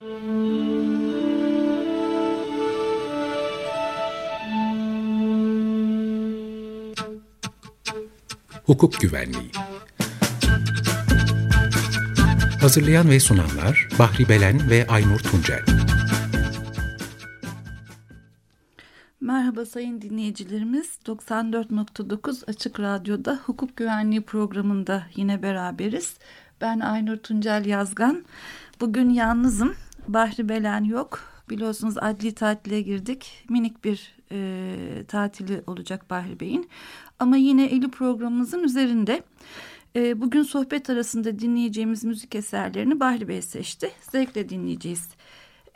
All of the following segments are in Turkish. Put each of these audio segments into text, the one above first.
Hukuk Güvenliği Hazırlayan ve sunanlar Bahri Belen ve Aynur Tuncel Merhaba sayın dinleyicilerimiz. 94.9 Açık Radyo'da hukuk güvenliği programında yine beraberiz. Ben Aynur Tuncel Yazgan. Bugün yalnızım. Bahri Belen yok. Biliyorsunuz adli tatile girdik. Minik bir e, tatili olacak Bahri Bey'in. Ama yine eli programımızın üzerinde. E, bugün sohbet arasında dinleyeceğimiz müzik eserlerini Bahri Bey seçti. Zevkle dinleyeceğiz.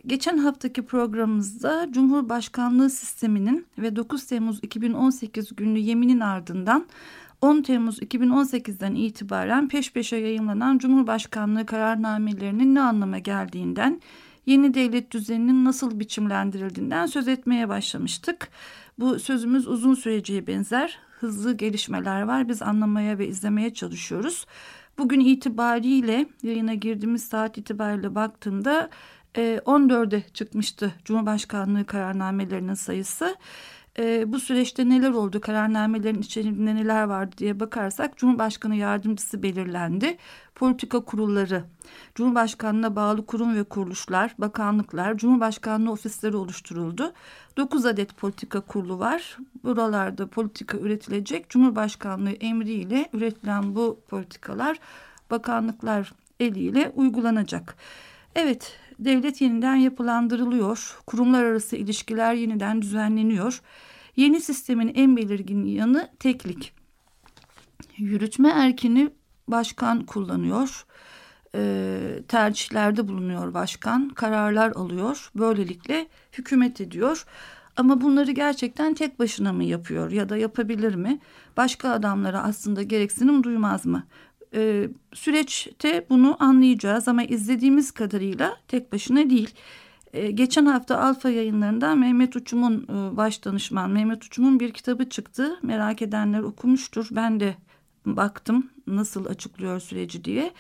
Geçen haftaki programımızda Cumhurbaşkanlığı sisteminin ve 9 Temmuz 2018 günlü yeminin ardından 10 Temmuz 2018'den itibaren peş peşe yayınlanan Cumhurbaşkanlığı kararnamelerinin ne anlama geldiğinden, yeni devlet düzeninin nasıl biçimlendirildiğinden söz etmeye başlamıştık. Bu sözümüz uzun süreceğe benzer. Hızlı gelişmeler var. Biz anlamaya ve izlemeye çalışıyoruz. Bugün itibariyle yayına girdiğimiz saat itibariyle baktığımda 14'e ee, çıkmıştı Cumhurbaşkanlığı kararnamelerinin sayısı. E, bu süreçte neler oldu, kararnamelerin içeriğinde neler vardı diye bakarsak Cumhurbaşkanı yardımcısı belirlendi. Politika kurulları, Cumhurbaşkanlığına bağlı kurum ve kuruluşlar, bakanlıklar, Cumhurbaşkanlığı ofisleri oluşturuldu. 9 adet politika kurulu var. Buralarda politika üretilecek. Cumhurbaşkanlığı emriyle üretilen bu politikalar bakanlıklar eliyle uygulanacak. Evet, devlet yeniden yapılandırılıyor. Kurumlar arası ilişkiler yeniden düzenleniyor. Yeni sistemin en belirgin yanı teklik. Yürütme erkini başkan kullanıyor. E, tercihlerde bulunuyor başkan. Kararlar alıyor. Böylelikle hükümet ediyor. Ama bunları gerçekten tek başına mı yapıyor ya da yapabilir mi? Başka adamlara aslında gereksinim duymaz mı? E, süreçte bunu anlayacağız ama izlediğimiz kadarıyla tek başına değil. E, geçen hafta Alfa yayınlarında Mehmet Uçum'un e, baş danışman Mehmet Uçum'un bir kitabı çıktı. Merak edenler okumuştur. Ben de baktım nasıl açıklıyor süreci diye.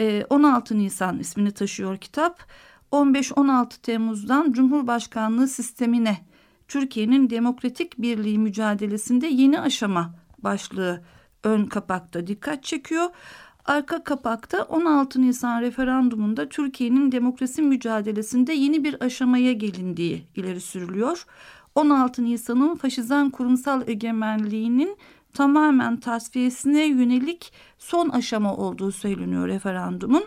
E, 16 Nisan ismini taşıyor kitap. 15-16 Temmuz'dan Cumhurbaşkanlığı sistemine Türkiye'nin demokratik birliği mücadelesinde yeni aşama başlığı ön kapakta dikkat çekiyor. Arka kapakta 16 Nisan referandumunda Türkiye'nin demokrasi mücadelesinde yeni bir aşamaya gelindiği ileri sürülüyor. 16 Nisan'ın faşizan kurumsal egemenliğinin tamamen tasfiyesine yönelik son aşama olduğu söyleniyor referandumun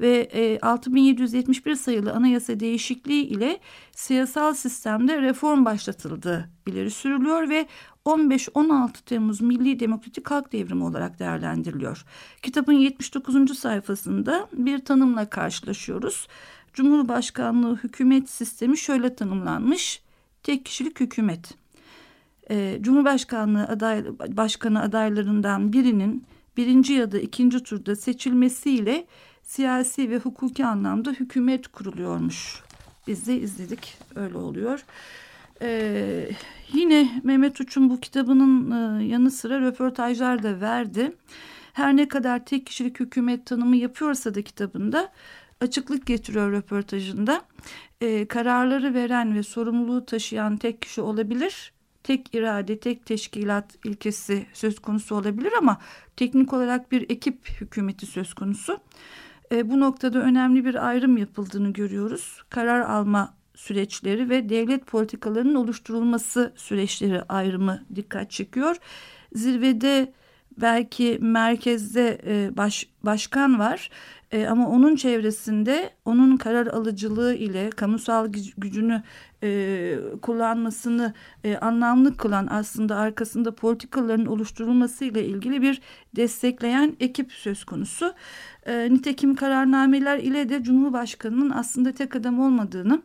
ve e, 6771 sayılı anayasa değişikliği ile siyasal sistemde reform başlatıldığı ileri sürülüyor ve 15-16 Temmuz Milli Demokratik Halk Devrimi olarak değerlendiriliyor. Kitabın 79. sayfasında bir tanımla karşılaşıyoruz. Cumhurbaşkanlığı hükümet sistemi şöyle tanımlanmış. Tek kişilik hükümet. Ee, Cumhurbaşkanlığı aday, başkanı adaylarından birinin birinci ya da ikinci turda seçilmesiyle siyasi ve hukuki anlamda hükümet kuruluyormuş. Biz de izledik öyle oluyor. Ee, yine Mehmet Uç'un bu kitabının e, yanı sıra röportajlar da verdi. Her ne kadar tek kişilik hükümet tanımı yapıyorsa da kitabında açıklık getiriyor röportajında. Ee, kararları veren ve sorumluluğu taşıyan tek kişi olabilir. Tek irade, tek teşkilat ilkesi söz konusu olabilir ama teknik olarak bir ekip hükümeti söz konusu. E, bu noktada önemli bir ayrım yapıldığını görüyoruz. Karar alma süreçleri ve devlet politikalarının oluşturulması süreçleri ayrımı dikkat çekiyor. Zirvede belki merkezde e, baş, başkan var e, ama onun çevresinde onun karar alıcılığı ile kamusal gücünü e, kullanmasını e, anlamlı kılan aslında arkasında politikaların oluşturulması ile ilgili bir destekleyen ekip söz konusu. E, nitekim kararnameler ile de Cumhurbaşkanı'nın aslında tek adam olmadığını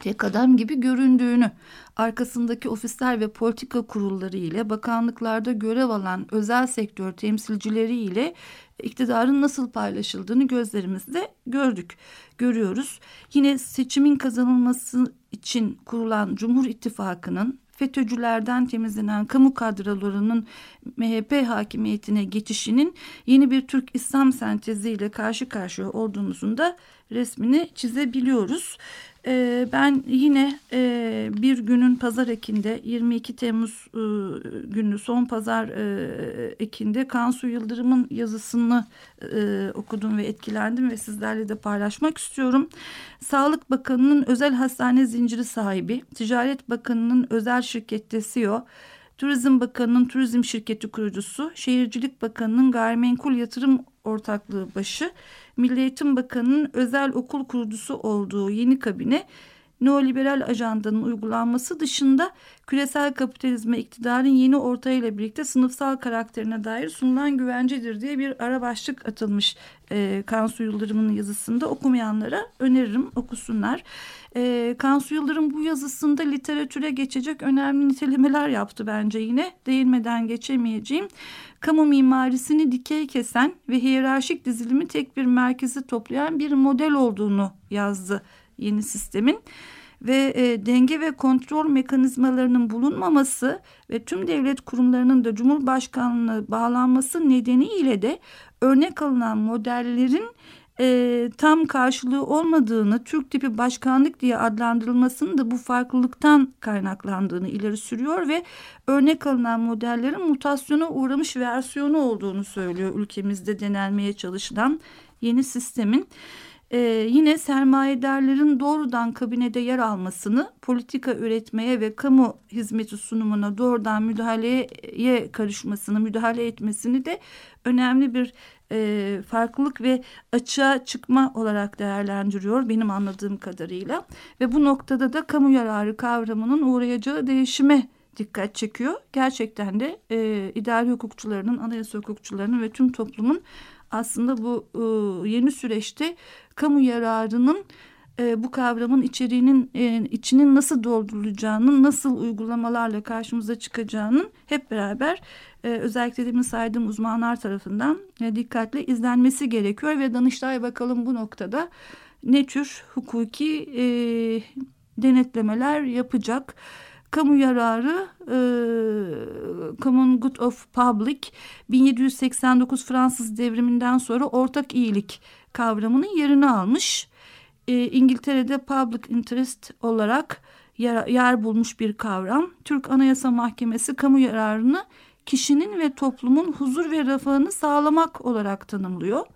tek adam gibi göründüğünü, arkasındaki ofisler ve politika kurulları ile bakanlıklarda görev alan özel sektör temsilcileri ile iktidarın nasıl paylaşıldığını gözlerimizde gördük, görüyoruz. Yine seçimin kazanılması için kurulan Cumhur İttifakı'nın FETÖ'cülerden temizlenen kamu kadrolarının MHP hakimiyetine geçişinin yeni bir Türk İslam senteziyle karşı karşıya olduğumuzun da resmini çizebiliyoruz. Ee, ben yine e, bir günün pazar ekinde 22 Temmuz e, günü son pazar e, ekinde Kansu Yıldırım'ın yazısını okudum ve etkilendim ve sizlerle de paylaşmak istiyorum. Sağlık Bakanı'nın özel hastane zinciri sahibi, Ticaret Bakanı'nın özel şirkette CEO, Turizm Bakanı'nın turizm şirketi kurucusu, Şehircilik Bakanı'nın gayrimenkul yatırım ortaklığı başı, Milli Eğitim Bakanı'nın özel okul kurucusu olduğu yeni kabine neoliberal ajandanın uygulanması dışında küresel kapitalizme iktidarın yeni ortayla birlikte sınıfsal karakterine dair sunulan güvencedir diye bir ara başlık atılmış e, Kansu Yıldırım'ın yazısında okumayanlara öneririm okusunlar. E, Kansu Yıldırım bu yazısında literatüre geçecek önemli nitelemeler yaptı bence yine değinmeden geçemeyeceğim. Kamu mimarisini dikey kesen ve hiyerarşik dizilimi tek bir merkezi toplayan bir model olduğunu yazdı yeni sistemin ve e, denge ve kontrol mekanizmalarının bulunmaması ve tüm devlet kurumlarının da Cumhurbaşkanlığı bağlanması nedeniyle de örnek alınan modellerin e, tam karşılığı olmadığını, Türk tipi başkanlık diye adlandırılmasının da bu farklılıktan kaynaklandığını ileri sürüyor ve örnek alınan modellerin mutasyona uğramış versiyonu olduğunu söylüyor ülkemizde denenmeye çalışılan yeni sistemin e, yine sermayedarların doğrudan kabinede yer almasını, politika üretmeye ve kamu hizmeti sunumuna doğrudan müdahaleye karışmasını, müdahale etmesini de önemli bir e, farklılık ve açığa çıkma olarak değerlendiriyor benim anladığım kadarıyla. Ve bu noktada da kamu yararı kavramının uğrayacağı değişime dikkat çekiyor. Gerçekten de e, idari hukukçularının, anayasa hukukçularının ve tüm toplumun aslında bu e, yeni süreçte kamu yararının e, bu kavramın içeriğinin e, içinin nasıl doldurulacağının, nasıl uygulamalarla karşımıza çıkacağının hep beraber e, özellikle demin saydığım uzmanlar tarafından e, dikkatle izlenmesi gerekiyor ve Danıştay bakalım bu noktada ne tür hukuki e, denetlemeler yapacak kamu yararı e, Common Good of Public 1789 Fransız devriminden sonra ortak iyilik kavramının yerini almış. E, İngiltere'de public interest olarak yer, yer bulmuş bir kavram. Türk Anayasa Mahkemesi kamu yararını kişinin ve toplumun huzur ve refahını sağlamak olarak tanımlıyor.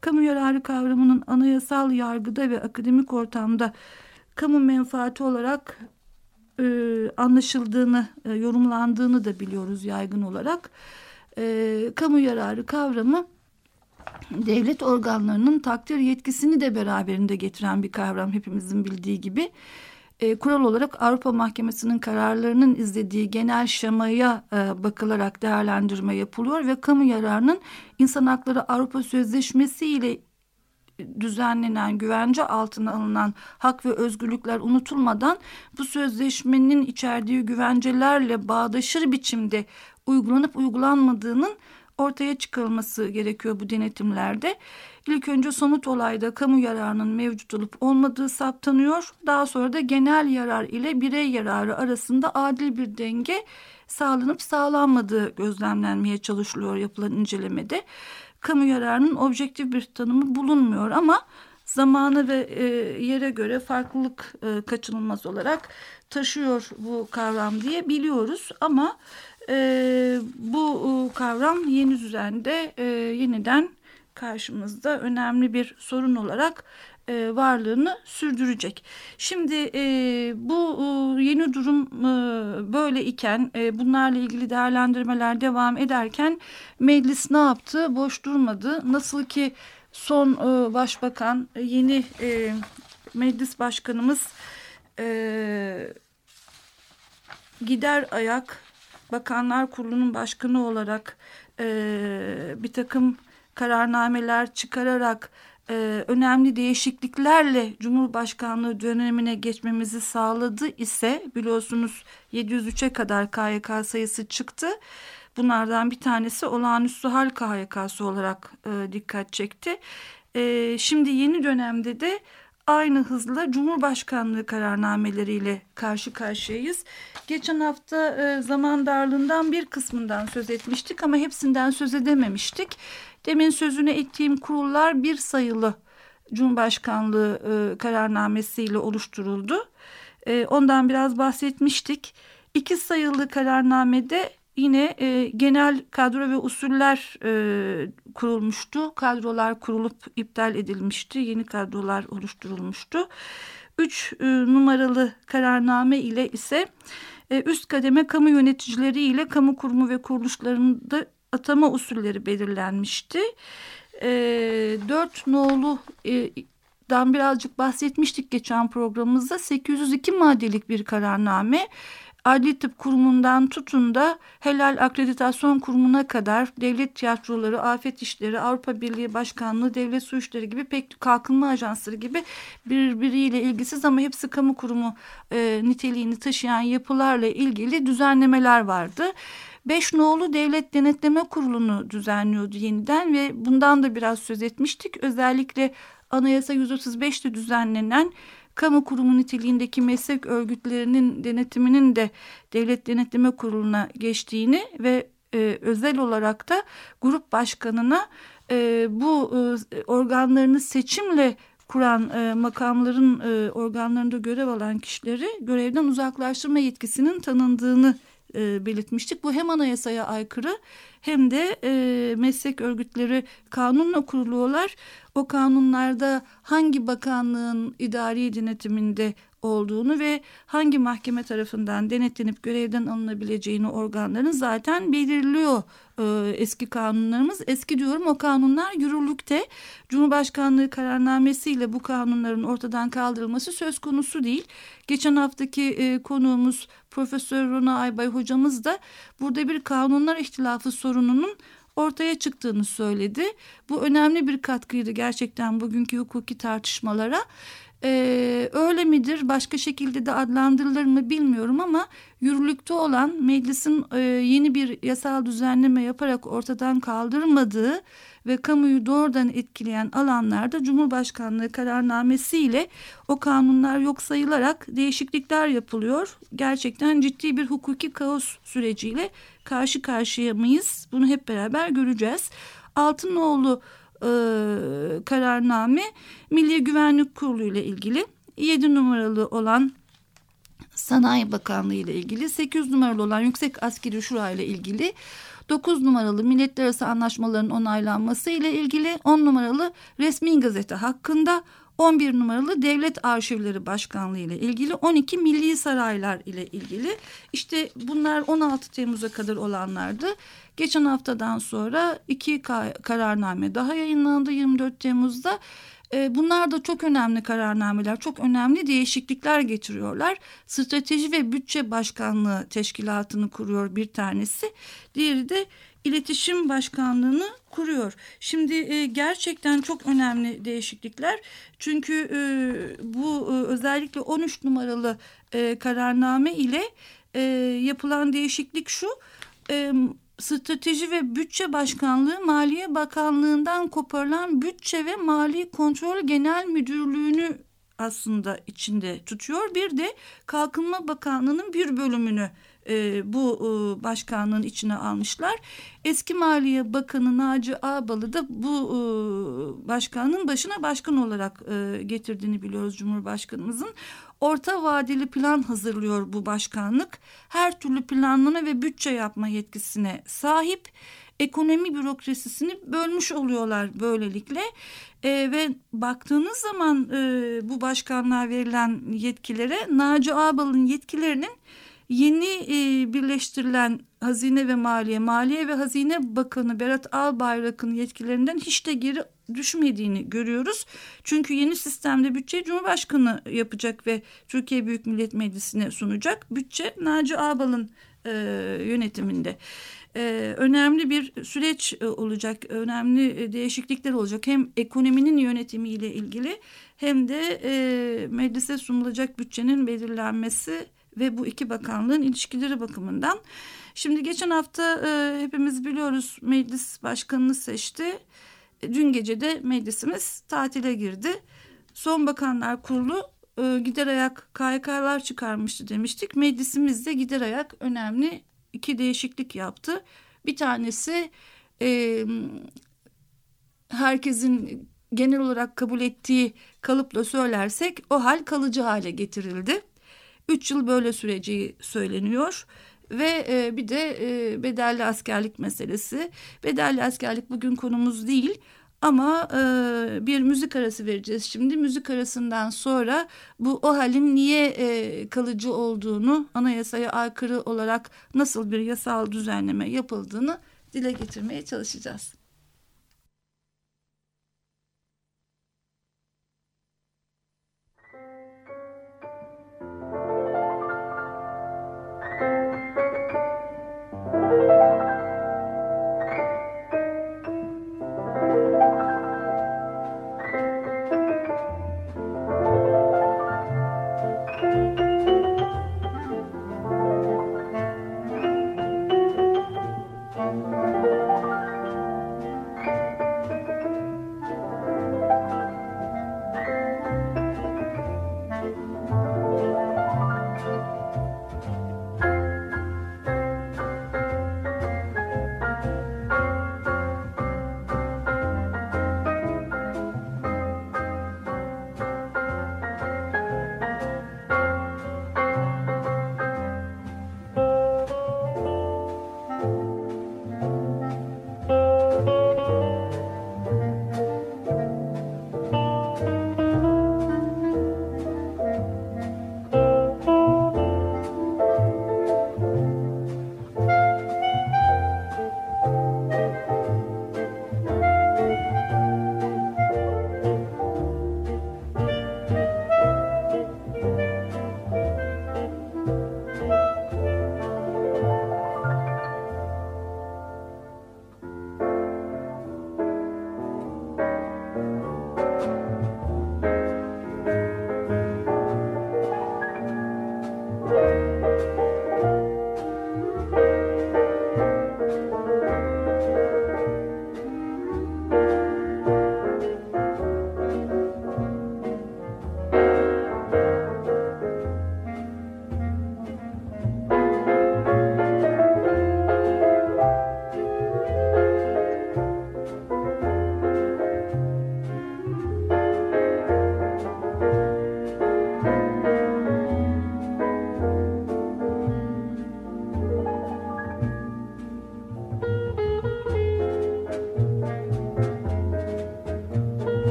Kamu yararı kavramının anayasal yargıda ve akademik ortamda kamu menfaati olarak e, anlaşıldığını, e, yorumlandığını da biliyoruz yaygın olarak. E, kamu yararı kavramı devlet organlarının takdir yetkisini de beraberinde getiren bir kavram hepimizin bildiği gibi. E, kural olarak Avrupa Mahkemesi'nin kararlarının izlediği genel şemaya e, bakılarak değerlendirme yapılıyor ve kamu yararının insan hakları Avrupa Sözleşmesi ile düzenlenen güvence altına alınan hak ve özgürlükler unutulmadan bu sözleşmenin içerdiği güvencelerle bağdaşır biçimde uygulanıp uygulanmadığının ortaya çıkarılması gerekiyor bu denetimlerde. İlk önce somut olayda kamu yararının mevcut olup olmadığı saptanıyor. Daha sonra da genel yarar ile birey yararı arasında adil bir denge sağlanıp sağlanmadığı gözlemlenmeye çalışılıyor yapılan incelemede kamu yararının objektif bir tanımı bulunmuyor ama zamanı ve e, yere göre farklılık e, kaçınılmaz olarak taşıyor bu kavram diye biliyoruz. Ama e, bu kavram yeni düzende e, yeniden karşımızda önemli bir sorun olarak e, varlığını sürdürecek. Şimdi e, bu e, yeni durum böyle iken bunlarla ilgili değerlendirmeler devam ederken meclis ne yaptı? Boş durmadı. Nasıl ki son başbakan yeni meclis başkanımız gider ayak bakanlar kurulunun başkanı olarak bir takım kararnameler çıkararak e, önemli değişikliklerle Cumhurbaşkanlığı dönemine geçmemizi sağladı ise biliyorsunuz 703'e kadar KYK sayısı çıktı. Bunlardan bir tanesi olağanüstü hal KYK'sı olarak e, dikkat çekti. E, şimdi yeni dönemde de aynı hızla Cumhurbaşkanlığı kararnameleriyle karşı karşıyayız. Geçen hafta e, zaman darlığından bir kısmından söz etmiştik ama hepsinden söz edememiştik. Demin sözüne ettiğim kurullar bir sayılı Cumhurbaşkanlığı e, kararnamesiyle oluşturuldu. E, ondan biraz bahsetmiştik. İki sayılı kararnamede yine e, genel kadro ve usuller e, kurulmuştu. Kadrolar kurulup iptal edilmişti. Yeni kadrolar oluşturulmuştu. Üç e, numaralı kararname ile ise e, üst kademe kamu yöneticileri ile kamu kurumu ve kuruluşlarında atama usulleri belirlenmişti. E, dört nolu e, dan birazcık bahsetmiştik geçen programımızda 802 maddelik bir kararname Adli Tıp Kurumu'ndan tutun da Helal Akreditasyon Kurumu'na kadar devlet tiyatroları, afet işleri, Avrupa Birliği Başkanlığı, devlet su işleri gibi pek kalkınma ajansları gibi birbiriyle ilgisiz ama hepsi kamu kurumu e, niteliğini taşıyan yapılarla ilgili düzenlemeler vardı. Beş nolu Devlet Denetleme Kurulu'nu düzenliyordu yeniden ve bundan da biraz söz etmiştik. Özellikle Anayasa 135'te düzenlenen kamu kurumu niteliğindeki meslek örgütlerinin denetiminin de Devlet Denetleme Kurulu'na geçtiğini ve e, özel olarak da grup başkanına e, bu e, organlarını seçimle kuran e, makamların e, organlarında görev alan kişileri görevden uzaklaştırma yetkisinin tanındığını e, belirtmiştik. Bu hem anayasaya aykırı hem de e, meslek örgütleri kanunla kuruluyorlar. O kanunlarda hangi bakanlığın idari denetiminde olduğunu ve hangi mahkeme tarafından denetlenip görevden alınabileceğini organların zaten belirliyor e, eski kanunlarımız. Eski diyorum o kanunlar yürürlükte. Cumhurbaşkanlığı kararnamesiyle bu kanunların ortadan kaldırılması söz konusu değil. Geçen haftaki e, konuğumuz Profesör Rona Aybay hocamız da burada bir kanunlar ihtilafı sorununun ortaya çıktığını söyledi. Bu önemli bir katkıydı gerçekten bugünkü hukuki tartışmalara. Ee, öyle midir başka şekilde de adlandırılır mı bilmiyorum ama yürürlükte olan meclisin e, yeni bir yasal düzenleme yaparak ortadan kaldırmadığı ve kamuyu doğrudan etkileyen alanlarda Cumhurbaşkanlığı kararnamesiyle o kanunlar yok sayılarak değişiklikler yapılıyor. Gerçekten ciddi bir hukuki kaos süreciyle karşı karşıya mıyız? Bunu hep beraber göreceğiz. Altınoğlu e, kararname Milli Güvenlik Kurulu ile ilgili 7 numaralı olan Sanayi Bakanlığı ile ilgili 8 numaralı olan Yüksek Askeri Şura ile ilgili 9 numaralı milletler arası anlaşmaların onaylanması ile ilgili 10 numaralı resmi gazete hakkında 11 numaralı Devlet Arşivleri Başkanlığı ile ilgili 12 Milli Saraylar ile ilgili işte bunlar 16 Temmuz'a kadar olanlardı. Geçen haftadan sonra iki kararname daha yayınlandı 24 Temmuz'da. E, bunlar da çok önemli kararnameler, çok önemli değişiklikler getiriyorlar. Strateji ve Bütçe Başkanlığı Teşkilatı'nı kuruyor bir tanesi. Diğeri de İletişim Başkanlığı'nı kuruyor. Şimdi e, gerçekten çok önemli değişiklikler. Çünkü e, bu e, özellikle 13 numaralı e, kararname ile yapılan değişiklik şu. Strateji ve Bütçe Başkanlığı Maliye Bakanlığı'ndan koparılan Bütçe ve Mali Kontrol Genel Müdürlüğü'nü aslında içinde tutuyor. Bir de Kalkınma Bakanlığı'nın bir bölümünü e, bu e, başkanlığın içine almışlar. Eski Maliye Bakanı Naci Ağbalı da bu e, başkanlığın başına başkan olarak e, getirdiğini biliyoruz Cumhurbaşkanımızın. Orta vadeli plan hazırlıyor bu başkanlık. Her türlü planlama ve bütçe yapma yetkisine sahip ekonomi bürokrasisini bölmüş oluyorlar böylelikle. E, ve baktığınız zaman e, bu başkanlığa verilen yetkilere Naci Ağbal'ın yetkilerinin yeni e, birleştirilen Hazine ve Maliye, Maliye ve Hazine Bakanı Berat Albayrak'ın yetkilerinden hiç de geri düşmediğini görüyoruz. Çünkü yeni sistemde bütçeyi Cumhurbaşkanı yapacak ve Türkiye Büyük Millet Meclisi'ne sunacak. Bütçe Naci Ağbal'ın e, yönetiminde. Ee, önemli bir süreç e, olacak, önemli e, değişiklikler olacak. Hem ekonominin yönetimiyle ilgili hem de e, meclise sunulacak bütçenin belirlenmesi ve bu iki bakanlığın ilişkileri bakımından. Şimdi geçen hafta e, hepimiz biliyoruz meclis başkanını seçti. Dün gece de meclisimiz tatile girdi. Son Bakanlar Kurulu e, gider ayak KYK'lar çıkarmıştı demiştik. Meclisimiz de gider ayak önemli iki değişiklik yaptı. Bir tanesi e, herkesin genel olarak kabul ettiği kalıpla söylersek o hal kalıcı hale getirildi. Üç yıl böyle süreci söyleniyor ve e, bir de e, bedelli askerlik meselesi. Bedelli askerlik bugün konumuz değil ama e, bir müzik arası vereceğiz şimdi. Müzik arasından sonra bu o halin niye e, kalıcı olduğunu, anayasaya aykırı olarak nasıl bir yasal düzenleme yapıldığını dile getirmeye çalışacağız.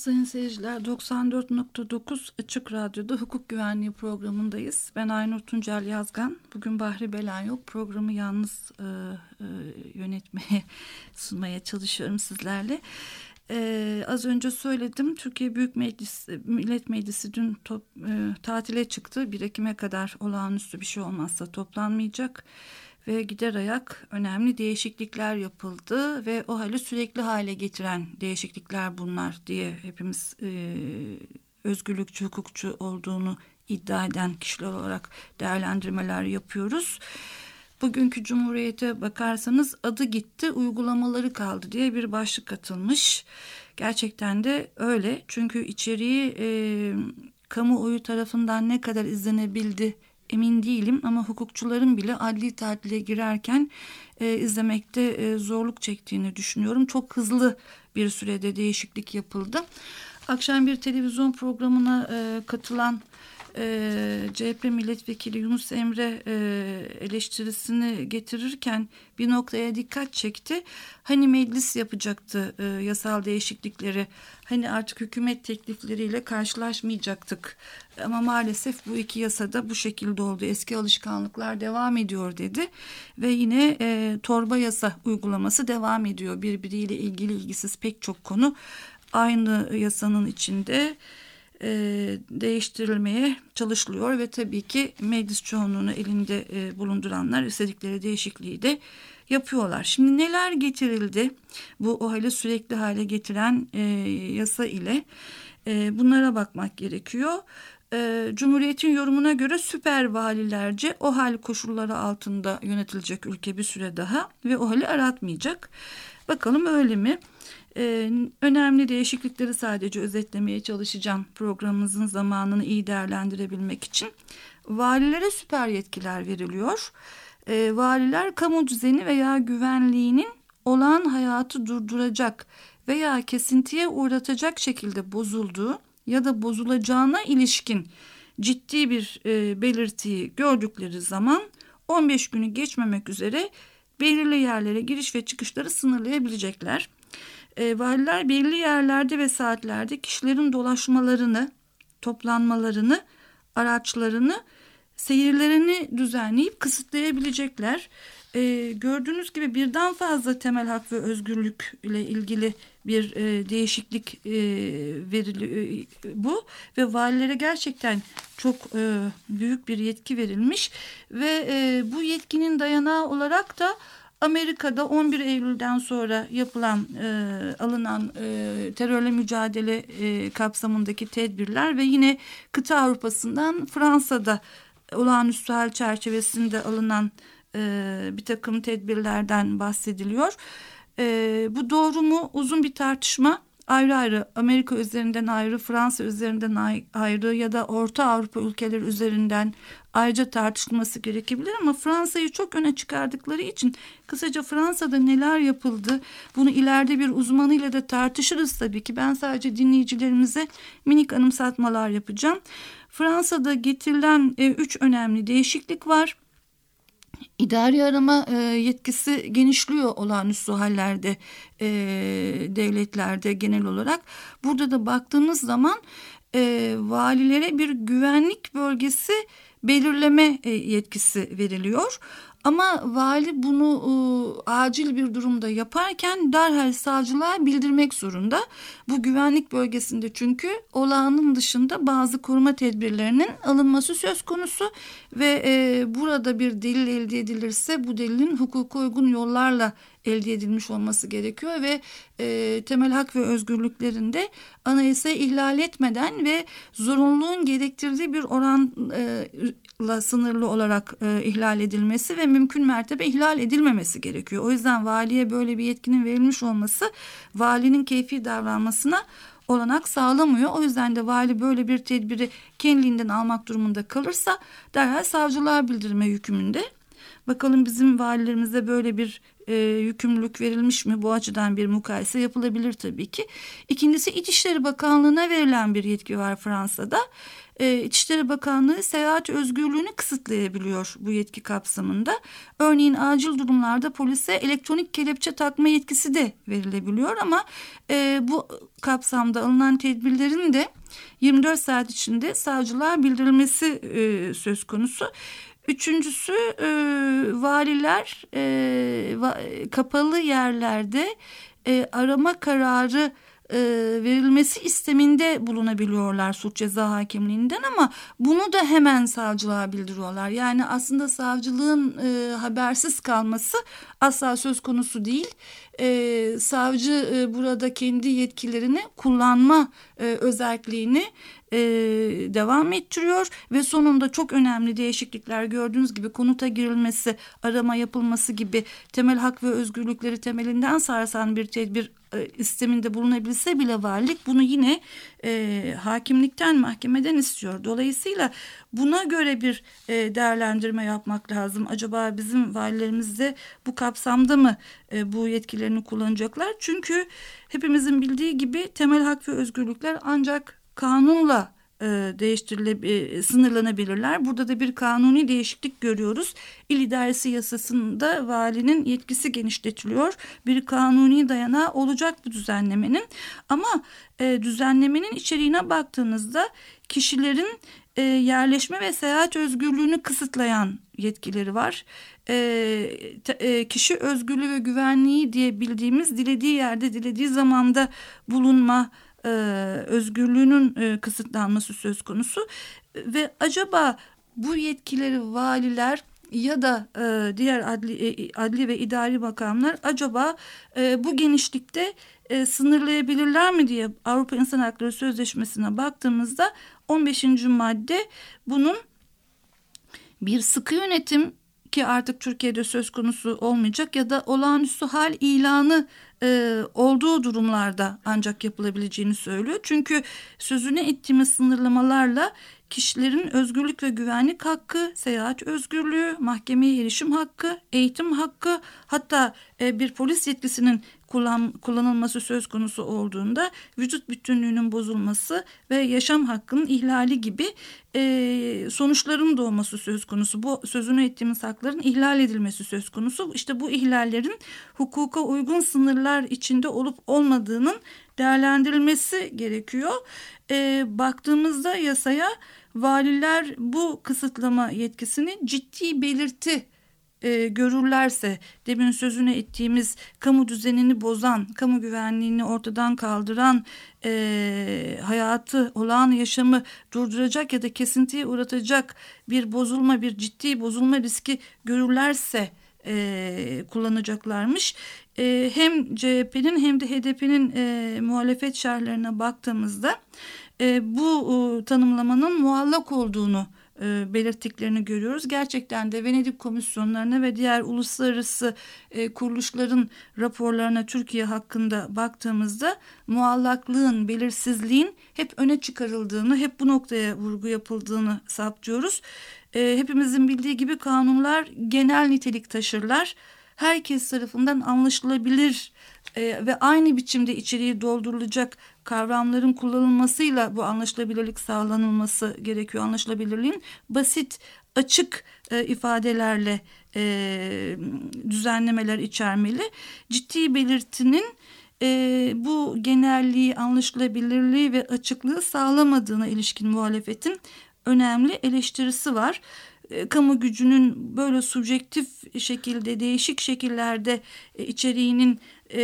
Sayın seyirciler 94.9 Açık Radyo'da hukuk güvenliği programındayız. Ben Aynur Tuncel Yazgan. Bugün Bahri Belen yok. Programı yalnız e, e, yönetmeye, sunmaya çalışıyorum sizlerle. Ee, az önce söyledim Türkiye Büyük Meclisi, Millet Meclisi dün top, e, tatile çıktı. 1 Ekim'e kadar olağanüstü bir şey olmazsa toplanmayacak ve gider ayak önemli değişiklikler yapıldı ve o hali sürekli hale getiren değişiklikler bunlar diye hepimiz e, özgürlükçü, hukukçu olduğunu iddia eden kişiler olarak değerlendirmeler yapıyoruz. Bugünkü Cumhuriyet'e bakarsanız adı gitti, uygulamaları kaldı diye bir başlık atılmış. Gerçekten de öyle çünkü içeriği e, kamuoyu tarafından ne kadar izlenebildi emin değilim ama hukukçuların bile adli tatile girerken e, izlemekte e, zorluk çektiğini düşünüyorum. Çok hızlı bir sürede değişiklik yapıldı. Akşam bir televizyon programına e, katılan e, CHP milletvekili Yunus Emre e, eleştirisini getirirken bir noktaya dikkat çekti. Hani meclis yapacaktı e, yasal değişiklikleri. Hani artık hükümet teklifleriyle karşılaşmayacaktık. Ama maalesef bu iki yasada bu şekilde oldu. Eski alışkanlıklar devam ediyor dedi. Ve yine e, torba yasa uygulaması devam ediyor. Birbiriyle ilgili ilgisiz pek çok konu aynı yasanın içinde e, değiştirilmeye çalışılıyor ve tabii ki meclis çoğunluğunu elinde e, bulunduranlar istedikleri değişikliği de yapıyorlar. Şimdi neler getirildi bu o hale sürekli hale getiren e, yasa ile e, bunlara bakmak gerekiyor. E, Cumhuriyet'in yorumuna göre süper valilerce o hal koşulları altında yönetilecek ülke bir süre daha ve o hali aratmayacak. Bakalım öyle mi? Ee, önemli değişiklikleri sadece özetlemeye çalışacağım programımızın zamanını iyi değerlendirebilmek için. Valilere süper yetkiler veriliyor. Ee, valiler kamu düzeni veya güvenliğinin olan hayatı durduracak veya kesintiye uğratacak şekilde bozulduğu ya da bozulacağına ilişkin ciddi bir e, belirtiyi gördükleri zaman 15 günü geçmemek üzere belirli yerlere giriş ve çıkışları sınırlayabilecekler e, valiler belli yerlerde ve saatlerde kişilerin dolaşmalarını, toplanmalarını, araçlarını, seyirlerini düzenleyip kısıtlayabilecekler. E, gördüğünüz gibi birden fazla temel hak ve özgürlük ile ilgili bir e, değişiklik e, verili e, bu ve valilere gerçekten çok e, büyük bir yetki verilmiş ve e, bu yetkinin dayanağı olarak da Amerika'da 11 Eylül'den sonra yapılan e, alınan e, terörle mücadele e, kapsamındaki tedbirler ve yine kıta Avrupa'sından Fransa'da olağanüstü hal çerçevesinde alınan e, bir takım tedbirlerden bahsediliyor. E, bu doğru mu? Uzun bir tartışma ayrı ayrı Amerika üzerinden ayrı, Fransa üzerinden ayrı ya da Orta Avrupa ülkeleri üzerinden ayrıca tartışılması gerekebilir ama Fransa'yı çok öne çıkardıkları için kısaca Fransa'da neler yapıldı bunu ileride bir uzmanıyla da tartışırız tabii ki. Ben sadece dinleyicilerimize minik anımsatmalar yapacağım. Fransa'da getirilen e, üç önemli değişiklik var. İdari arama e, yetkisi genişliyor olağanüstü hallerde e, devletlerde genel olarak. Burada da baktığımız zaman e, valilere bir güvenlik bölgesi belirleme e, yetkisi veriliyor. Ama vali bunu e, acil bir durumda yaparken derhal savcılığa bildirmek zorunda. Bu güvenlik bölgesinde çünkü olağanın dışında bazı koruma tedbirlerinin alınması söz konusu ve e, burada bir delil elde edilirse bu delilin hukuka uygun yollarla elde edilmiş olması gerekiyor ve e, temel hak ve özgürlüklerinde anayasayı ihlal etmeden ve zorunluluğun gerektirdiği bir oranla sınırlı olarak e, ihlal edilmesi ve mümkün mertebe ihlal edilmemesi gerekiyor. O yüzden valiye böyle bir yetkinin verilmiş olması valinin keyfi davranmasına olanak sağlamıyor. O yüzden de vali böyle bir tedbiri kendiliğinden almak durumunda kalırsa derhal savcılığa bildirme yükümünde. Bakalım bizim valilerimize böyle bir e, yükümlülük verilmiş mi? Bu açıdan bir mukayese yapılabilir tabii ki. İkincisi İçişleri Bakanlığı'na verilen bir yetki var Fransa'da. E, İçişleri Bakanlığı seyahat özgürlüğünü kısıtlayabiliyor bu yetki kapsamında. Örneğin acil durumlarda polise elektronik kelepçe takma yetkisi de verilebiliyor ama e, bu kapsamda alınan tedbirlerin de 24 saat içinde savcılığa bildirilmesi e, söz konusu. Üçüncüsü e, valiler e, va, kapalı yerlerde e, arama kararı e, verilmesi isteminde bulunabiliyorlar suç ceza hakimliğinden ama bunu da hemen savcılığa bildiriyorlar. Yani aslında savcılığın e, habersiz kalması asla söz konusu değil. E, savcı e, burada kendi yetkilerini kullanma e, özelliğini e, devam ettiriyor ve sonunda çok önemli değişiklikler gördüğünüz gibi konuta girilmesi, arama yapılması gibi temel hak ve özgürlükleri temelinden sarsan bir tedbir e, isteminde bulunabilse bile valilik bunu yine e, hakimlikten mahkemeden istiyor. Dolayısıyla buna göre bir e, değerlendirme yapmak lazım. Acaba bizim valilerimiz de bu kapsamda mı e, bu yetkilerini kullanacaklar? Çünkü hepimizin bildiği gibi temel hak ve özgürlükler ancak kanunla e, değiştirile e, sınırlanabilirler. Burada da bir kanuni değişiklik görüyoruz. İl idaresi yasasında valinin yetkisi genişletiliyor. Bir kanuni dayanağı olacak bu düzenlemenin. Ama e, düzenlemenin içeriğine baktığınızda kişilerin e, yerleşme ve seyahat özgürlüğünü kısıtlayan yetkileri var. E, e, kişi özgürlüğü ve güvenliği diye bildiğimiz dilediği yerde dilediği zamanda bulunma e, özgürlüğünün kısıtlanması söz konusu ve acaba bu yetkileri valiler ya da diğer adli, adli ve idari makamlar acaba bu genişlikte sınırlayabilirler mi diye Avrupa İnsan Hakları Sözleşmesi'ne baktığımızda 15. madde bunun bir sıkı yönetim ki artık Türkiye'de söz konusu olmayacak ya da olağanüstü hal ilanı e, olduğu durumlarda ancak yapılabileceğini söylüyor. Çünkü sözüne ettiğimiz sınırlamalarla kişilerin özgürlük ve güvenlik hakkı, seyahat özgürlüğü, mahkemeye erişim hakkı, eğitim hakkı hatta e, bir polis yetkisinin kullan, kullanılması söz konusu olduğunda vücut bütünlüğünün bozulması ve yaşam hakkının ihlali gibi e, sonuçların doğması söz konusu. Bu sözünü ettiğimiz hakların ihlal edilmesi söz konusu. İşte bu ihlallerin hukuka uygun sınırlar içinde olup olmadığının değerlendirilmesi gerekiyor. E, baktığımızda yasaya valiler bu kısıtlama yetkisini ciddi belirti e, görürlerse demin sözüne ettiğimiz kamu düzenini bozan, kamu güvenliğini ortadan kaldıran, e, hayatı, olağan yaşamı durduracak ya da kesintiye uğratacak bir bozulma, bir ciddi bozulma riski görürlerse e, kullanacaklarmış. E, hem CHP'nin hem de HDP'nin e, muhalefet şerhlerine baktığımızda e, bu tanımlamanın muallak olduğunu e, belirttiklerini görüyoruz. Gerçekten de Venedik komisyonlarına ve diğer uluslararası e, kuruluşların raporlarına Türkiye hakkında baktığımızda muallaklığın, belirsizliğin hep öne çıkarıldığını, hep bu noktaya vurgu yapıldığını saptıyoruz. E, hepimizin bildiği gibi kanunlar genel nitelik taşırlar. Herkes tarafından anlaşılabilir ve aynı biçimde içeriği doldurulacak kavramların kullanılmasıyla bu anlaşılabilirlik sağlanılması gerekiyor. Anlaşılabilirliğin basit, açık e, ifadelerle e, düzenlemeler içermeli. Ciddi belirtinin e, bu genelliği, anlaşılabilirliği ve açıklığı sağlamadığına ilişkin muhalefetin önemli eleştirisi var e, kamu gücünün böyle subjektif şekilde değişik şekillerde e, içeriğinin e,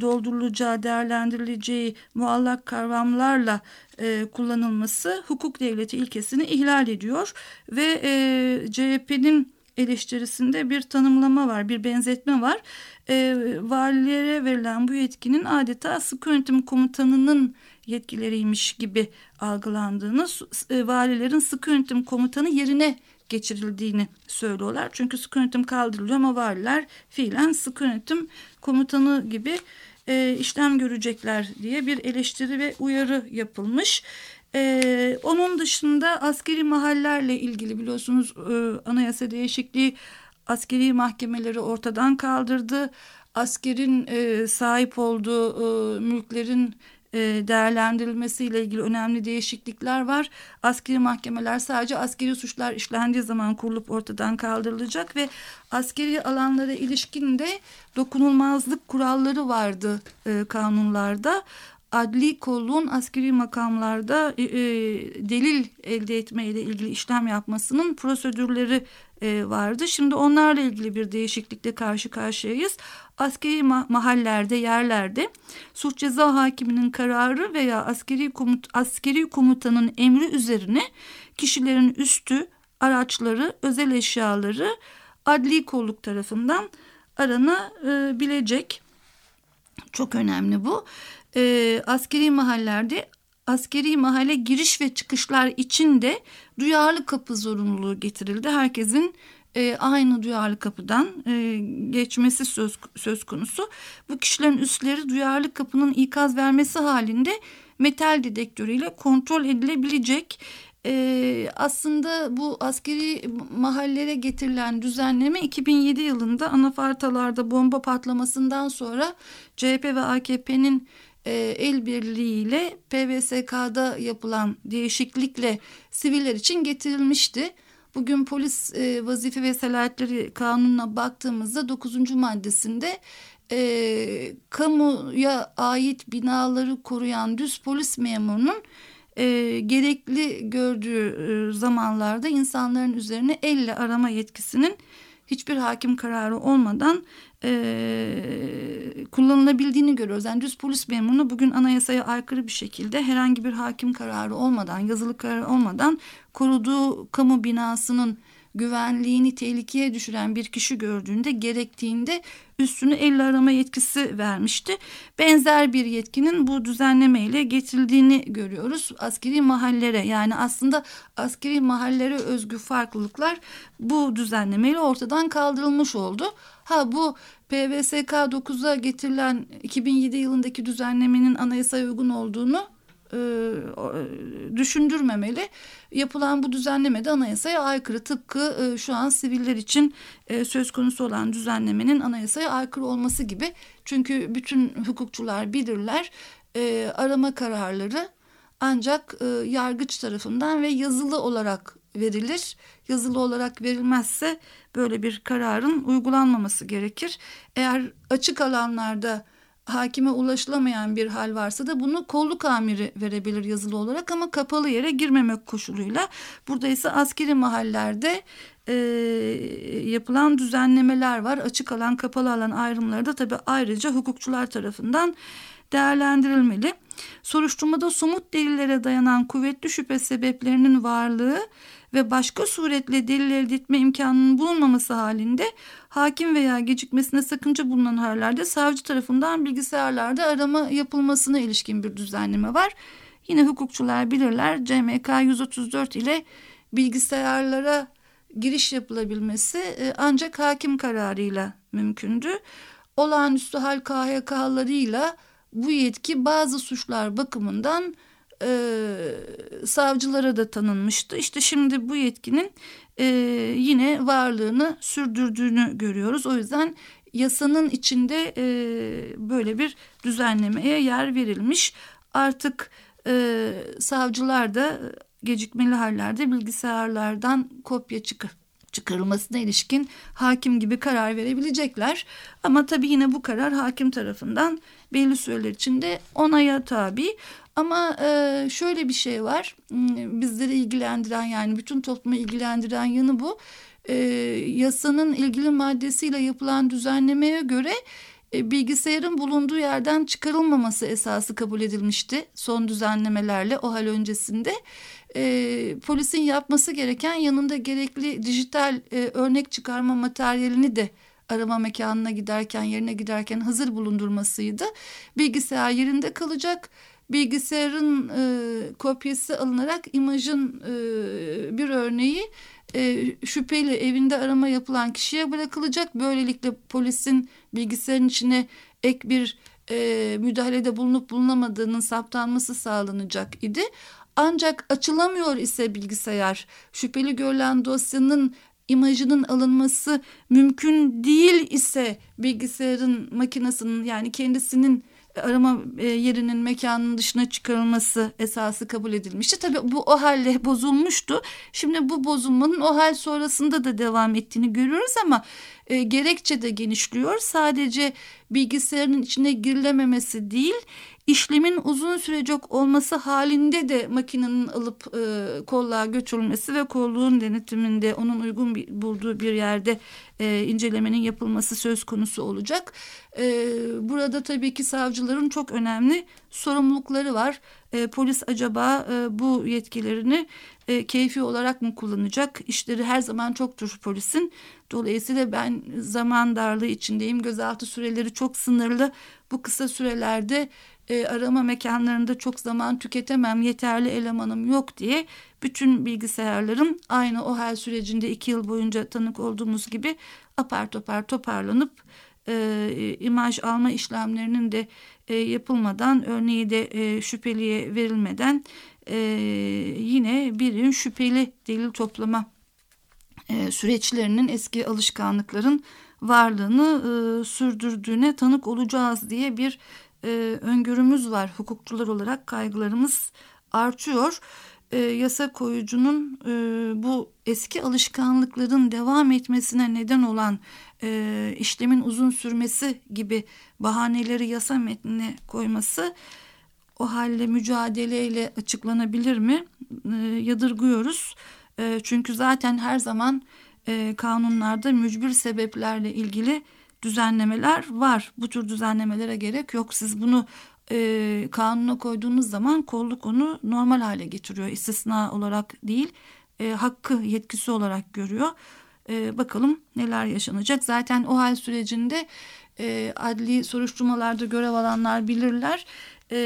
doldurulacağı, değerlendirileceği muallak kavramlarla e, kullanılması hukuk devleti ilkesini ihlal ediyor ve e, CHP'nin eleştirisinde bir tanımlama var, bir benzetme var. E, valilere verilen bu yetkinin adeta sıkı yönetim komutanının yetkileriymiş gibi algılandığını, e, valilerin sıkı yönetim komutanı yerine geçirildiğini söylüyorlar. Çünkü sıkı yönetim kaldırılıyor ama valiler fiilen sıkı yönetim komutanı gibi e, işlem görecekler diye bir eleştiri ve uyarı yapılmış. Ee, onun dışında askeri mahallerle ilgili biliyorsunuz e, anayasa değişikliği askeri mahkemeleri ortadan kaldırdı. Askerin e, sahip olduğu e, mülklerin değerlendirilmesiyle ilgili önemli değişiklikler var. Askeri mahkemeler sadece askeri suçlar işlendiği zaman kurulup ortadan kaldırılacak ve askeri alanlara ilişkin de dokunulmazlık kuralları vardı e, kanunlarda adli kolluğun askeri makamlarda e, e, delil elde etme ile ilgili işlem yapmasının prosedürleri e, vardı. Şimdi onlarla ilgili bir değişiklikle karşı karşıyayız. Askeri ma mahallerde, yerlerde suç ceza hakiminin kararı veya askeri komut askeri komutanın emri üzerine kişilerin üstü, araçları, özel eşyaları adli kolluk tarafından aranabilecek. Çok önemli bu. E, askeri mahallerde askeri mahalle giriş ve çıkışlar için de duyarlı kapı zorunluluğu getirildi. Herkesin e, aynı duyarlı kapıdan e, geçmesi söz, söz konusu. Bu kişilerin üstleri duyarlı kapının ikaz vermesi halinde metal dedektörüyle kontrol edilebilecek. Ee, aslında bu askeri mahallelere getirilen düzenleme 2007 yılında anafartalarda bomba patlamasından sonra CHP ve AKP'nin e, el birliğiyle PVSK'da yapılan değişiklikle siviller için getirilmişti. Bugün polis e, vazife ve salayetleri kanununa baktığımızda 9. maddesinde e, kamuya ait binaları koruyan düz polis memurunun e, gerekli gördüğü e, zamanlarda insanların üzerine elle arama yetkisinin hiçbir hakim kararı olmadan e, kullanılabildiğini görüyoruz. Yani düz polis memuru bugün anayasaya aykırı bir şekilde herhangi bir hakim kararı olmadan, yazılı karar olmadan koruduğu kamu binasının güvenliğini tehlikeye düşüren bir kişi gördüğünde gerektiğinde üstünü elle arama yetkisi vermişti. Benzer bir yetkinin bu düzenlemeyle getirildiğini görüyoruz. Askeri mahallere yani aslında askeri mahallere özgü farklılıklar bu düzenlemeyle ortadan kaldırılmış oldu. Ha bu PVSK 9'a getirilen 2007 yılındaki düzenlemenin anayasaya uygun olduğunu düşündürmemeli. Yapılan bu düzenleme de anayasaya aykırı. Tıpkı e, şu an siviller için e, söz konusu olan düzenlemenin anayasaya aykırı olması gibi. Çünkü bütün hukukçular bilirler e, arama kararları ancak e, yargıç tarafından ve yazılı olarak verilir. Yazılı olarak verilmezse böyle bir kararın uygulanmaması gerekir. Eğer açık alanlarda hakime ulaşılamayan bir hal varsa da bunu kolluk amiri verebilir yazılı olarak ama kapalı yere girmemek koşuluyla. Burada ise askeri mahallerde e, yapılan düzenlemeler var. Açık alan kapalı alan ayrımları da tabii ayrıca hukukçular tarafından değerlendirilmeli. Soruşturmada somut delillere dayanan kuvvetli şüphe sebeplerinin varlığı ve başka suretle delil elde etme imkanının bulunmaması halinde hakim veya gecikmesine sakınca bulunan hallerde savcı tarafından bilgisayarlarda arama yapılmasına ilişkin bir düzenleme var. Yine hukukçular bilirler CMK 134 ile bilgisayarlara giriş yapılabilmesi e, ancak hakim kararıyla mümkündü. Olağanüstü hal KHK'larıyla bu yetki bazı suçlar bakımından e, savcılara da tanınmıştı. İşte şimdi bu yetkinin e, yine varlığını sürdürdüğünü görüyoruz. O yüzden yasanın içinde e, böyle bir düzenlemeye yer verilmiş. Artık e, savcılar da gecikmeli hallerde bilgisayarlardan kopya çıkar çıkarılmasına ilişkin hakim gibi karar verebilecekler. Ama tabii yine bu karar hakim tarafından belli süreler içinde onaya tabi. Ama e, şöyle bir şey var hmm, bizleri ilgilendiren yani bütün toplumu ilgilendiren yanı bu. E, yasanın ilgili maddesiyle yapılan düzenlemeye göre e, bilgisayarın bulunduğu yerden çıkarılmaması esası kabul edilmişti son düzenlemelerle o hal öncesinde. E, polisin yapması gereken yanında gerekli dijital e, örnek çıkarma materyalini de arama mekanına giderken yerine giderken hazır bulundurmasıydı. Bilgisayar yerinde kalacak bilgisayarın e, kopyası alınarak imajın e, bir örneği e, şüpheli evinde arama yapılan kişiye bırakılacak. Böylelikle polisin bilgisayarın içine ek bir e, müdahalede bulunup bulunamadığının saptanması sağlanacak idi. Ancak açılamıyor ise bilgisayar şüpheli görülen dosyanın imajının alınması mümkün değil ise bilgisayarın makinesinin yani kendisinin arama e, yerinin mekanının dışına çıkarılması esası kabul edilmişti. Tabii bu o halde bozulmuştu. Şimdi bu bozulmanın o hal sonrasında da devam ettiğini görüyoruz ama e, gerekçe de genişliyor. Sadece bilgisayarın içine girilememesi değil işlemin uzun sürecek olması halinde de makinenin alıp e, kolluğa götürülmesi ve kolluğun denetiminde onun uygun bir, bulduğu bir yerde e, incelemenin yapılması söz konusu olacak. E, burada tabii ki savcıların çok önemli sorumlulukları var. E, polis acaba e, bu yetkilerini e, keyfi olarak mı kullanacak? İşleri her zaman çoktur polisin. Dolayısıyla ben zaman darlığı içindeyim. Gözaltı süreleri çok sınırlı. Bu kısa sürelerde e, arama mekanlarında çok zaman tüketemem, yeterli elemanım yok diye bütün bilgisayarların aynı o hal sürecinde iki yıl boyunca tanık olduğumuz gibi apar topar toparlanıp e, imaj alma işlemlerinin de e, yapılmadan örneği de e, şüpheliye verilmeden e, yine birin şüpheli delil toplama e, süreçlerinin eski alışkanlıkların varlığını e, sürdürdüğüne tanık olacağız diye bir e, öngörümüz var. Hukukçular olarak kaygılarımız artıyor. E, yasa koyucunun e, bu eski alışkanlıkların devam etmesine neden olan e, işlemin uzun sürmesi gibi bahaneleri yasa metnine koyması o halle mücadeleyle açıklanabilir mi? E, yadırgıyoruz. E, çünkü zaten her zaman e, kanunlarda mücbir sebeplerle ilgili düzenlemeler var. Bu tür düzenlemelere gerek yok. Siz bunu e, kanuna koyduğunuz zaman kolluk onu normal hale getiriyor. İstisna olarak değil e, hakkı yetkisi olarak görüyor. E, bakalım neler yaşanacak. Zaten o hal sürecinde e, adli soruşturmalarda görev alanlar bilirler. E,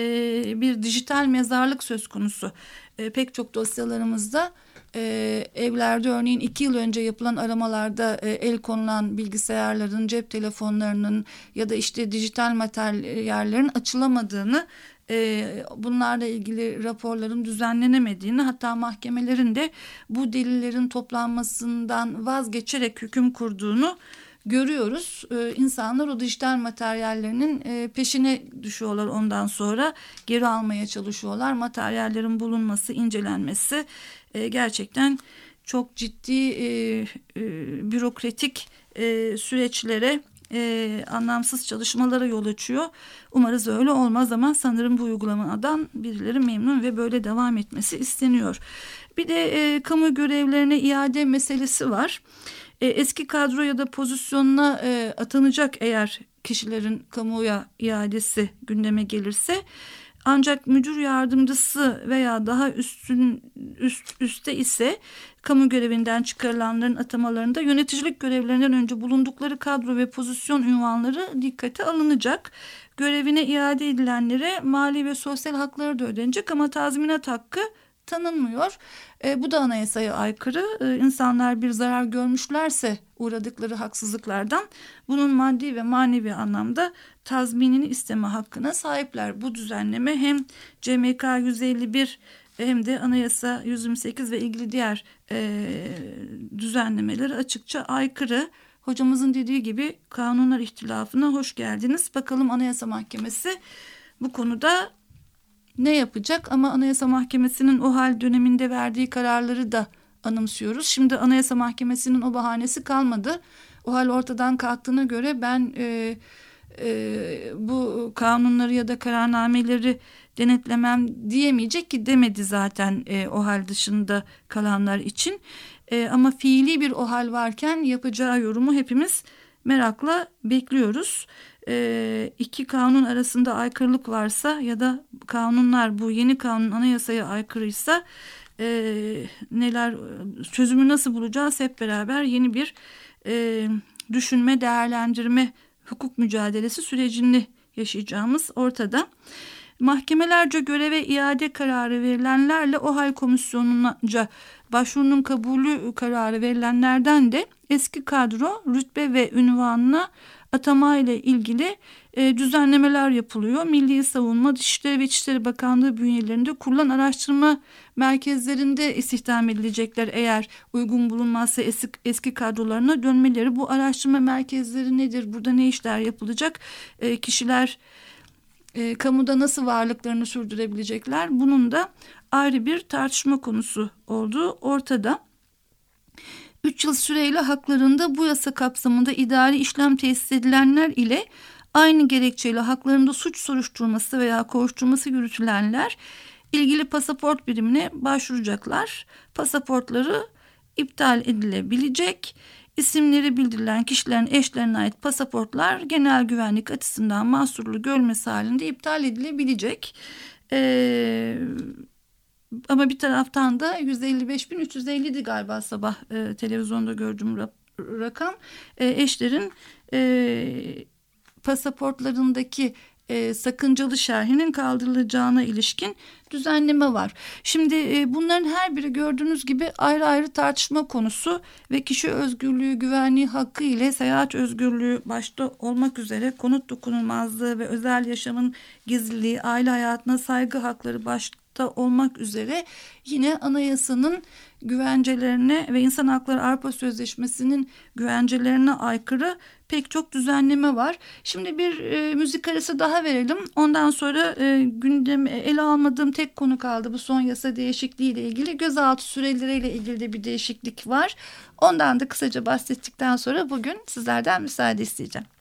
bir dijital mezarlık söz konusu. E, pek çok dosyalarımızda e, evlerde örneğin iki yıl önce yapılan aramalarda e, el konulan bilgisayarların, cep telefonlarının ya da işte dijital materyallerin açılamadığını e, bunlarla ilgili raporların düzenlenemediğini hatta mahkemelerin de bu delillerin toplanmasından vazgeçerek hüküm kurduğunu görüyoruz. Ee, insanlar o dijital materyallerinin e, peşine düşüyorlar ondan sonra geri almaya çalışıyorlar. Materyallerin bulunması, incelenmesi e, gerçekten çok ciddi e, e, bürokratik e, süreçlere e, anlamsız çalışmalara yol açıyor. Umarız öyle olmaz ama sanırım bu uygulamadan birileri memnun ve böyle devam etmesi isteniyor. Bir de e, kamu görevlerine iade meselesi var. E, eski kadro ya da pozisyonuna e, atanacak eğer kişilerin kamuya iadesi gündeme gelirse ancak müdür yardımcısı veya daha üstün üst üste ise kamu görevinden çıkarılanların atamalarında yöneticilik görevlerinden önce bulundukları kadro ve pozisyon ünvanları dikkate alınacak. Görevine iade edilenlere mali ve sosyal hakları da ödenecek ama tazminat hakkı tanınmıyor. E, bu da anayasaya aykırı. E, insanlar bir zarar görmüşlerse uğradıkları haksızlıklardan bunun maddi ve manevi anlamda tazminini isteme hakkına sahipler. Bu düzenleme hem CMK 151 hem de Anayasa 128 ve ilgili diğer e, düzenlemeleri açıkça aykırı. Hocamızın dediği gibi kanunlar ihtilafına hoş geldiniz. Bakalım Anayasa Mahkemesi bu konuda ne yapacak ama Anayasa Mahkemesi'nin o hal döneminde verdiği kararları da anımsıyoruz. Şimdi Anayasa Mahkemesi'nin o bahanesi kalmadı. O hal ortadan kalktığına göre ben e, e, bu kanunları ya da kararnameleri denetlemem diyemeyecek ki demedi zaten e, o hal dışında kalanlar için. E, ama fiili bir o hal varken yapacağı yorumu hepimiz merakla bekliyoruz e, iki kanun arasında aykırılık varsa ya da kanunlar bu yeni kanun anayasaya aykırıysa e, neler çözümü nasıl bulacağız hep beraber yeni bir e, düşünme değerlendirme hukuk mücadelesi sürecini yaşayacağımız ortada. Mahkemelerce göreve iade kararı verilenlerle o hal komisyonunca başvurunun kabulü kararı verilenlerden de eski kadro rütbe ve ünvanına atama ile ilgili e, düzenlemeler yapılıyor. Milli Savunma, Dışişleri ve İçişleri Bakanlığı bünyelerinde kurulan araştırma merkezlerinde istihdam edilecekler eğer uygun bulunmazsa eski, eski kadrolarına dönmeleri. Bu araştırma merkezleri nedir? Burada ne işler yapılacak? E, kişiler e, kamuda nasıl varlıklarını sürdürebilecekler? Bunun da ayrı bir tartışma konusu olduğu ortada. 3 yıl süreyle haklarında bu yasa kapsamında idari işlem tesis edilenler ile aynı gerekçeyle haklarında suç soruşturması veya kovuşturması yürütülenler ilgili pasaport birimine başvuracaklar. Pasaportları iptal edilebilecek. İsimleri bildirilen kişilerin eşlerine ait pasaportlar genel güvenlik açısından mahsurlu görmesi halinde iptal edilebilecek. Ee, ama bir taraftan da 155.350'di galiba sabah e, televizyonda gördüğüm ra rakam. E, eşlerin e, pasaportlarındaki e, sakıncalı şerhinin kaldırılacağına ilişkin düzenleme var. Şimdi e, bunların her biri gördüğünüz gibi ayrı ayrı tartışma konusu ve kişi özgürlüğü, güvenliği hakkı ile seyahat özgürlüğü başta olmak üzere konut dokunulmazlığı ve özel yaşamın gizliliği, aile hayatına saygı hakları başta başta olmak üzere yine anayasanın güvencelerine ve İnsan Hakları Avrupa Sözleşmesi'nin güvencelerine aykırı pek çok düzenleme var. Şimdi bir e, müzik arası daha verelim. Ondan sonra e, gündem ele almadığım tek konu kaldı bu son yasa değişikliği ile ilgili. Gözaltı süreleriyle ilgili de bir değişiklik var. Ondan da kısaca bahsettikten sonra bugün sizlerden müsaade isteyeceğim.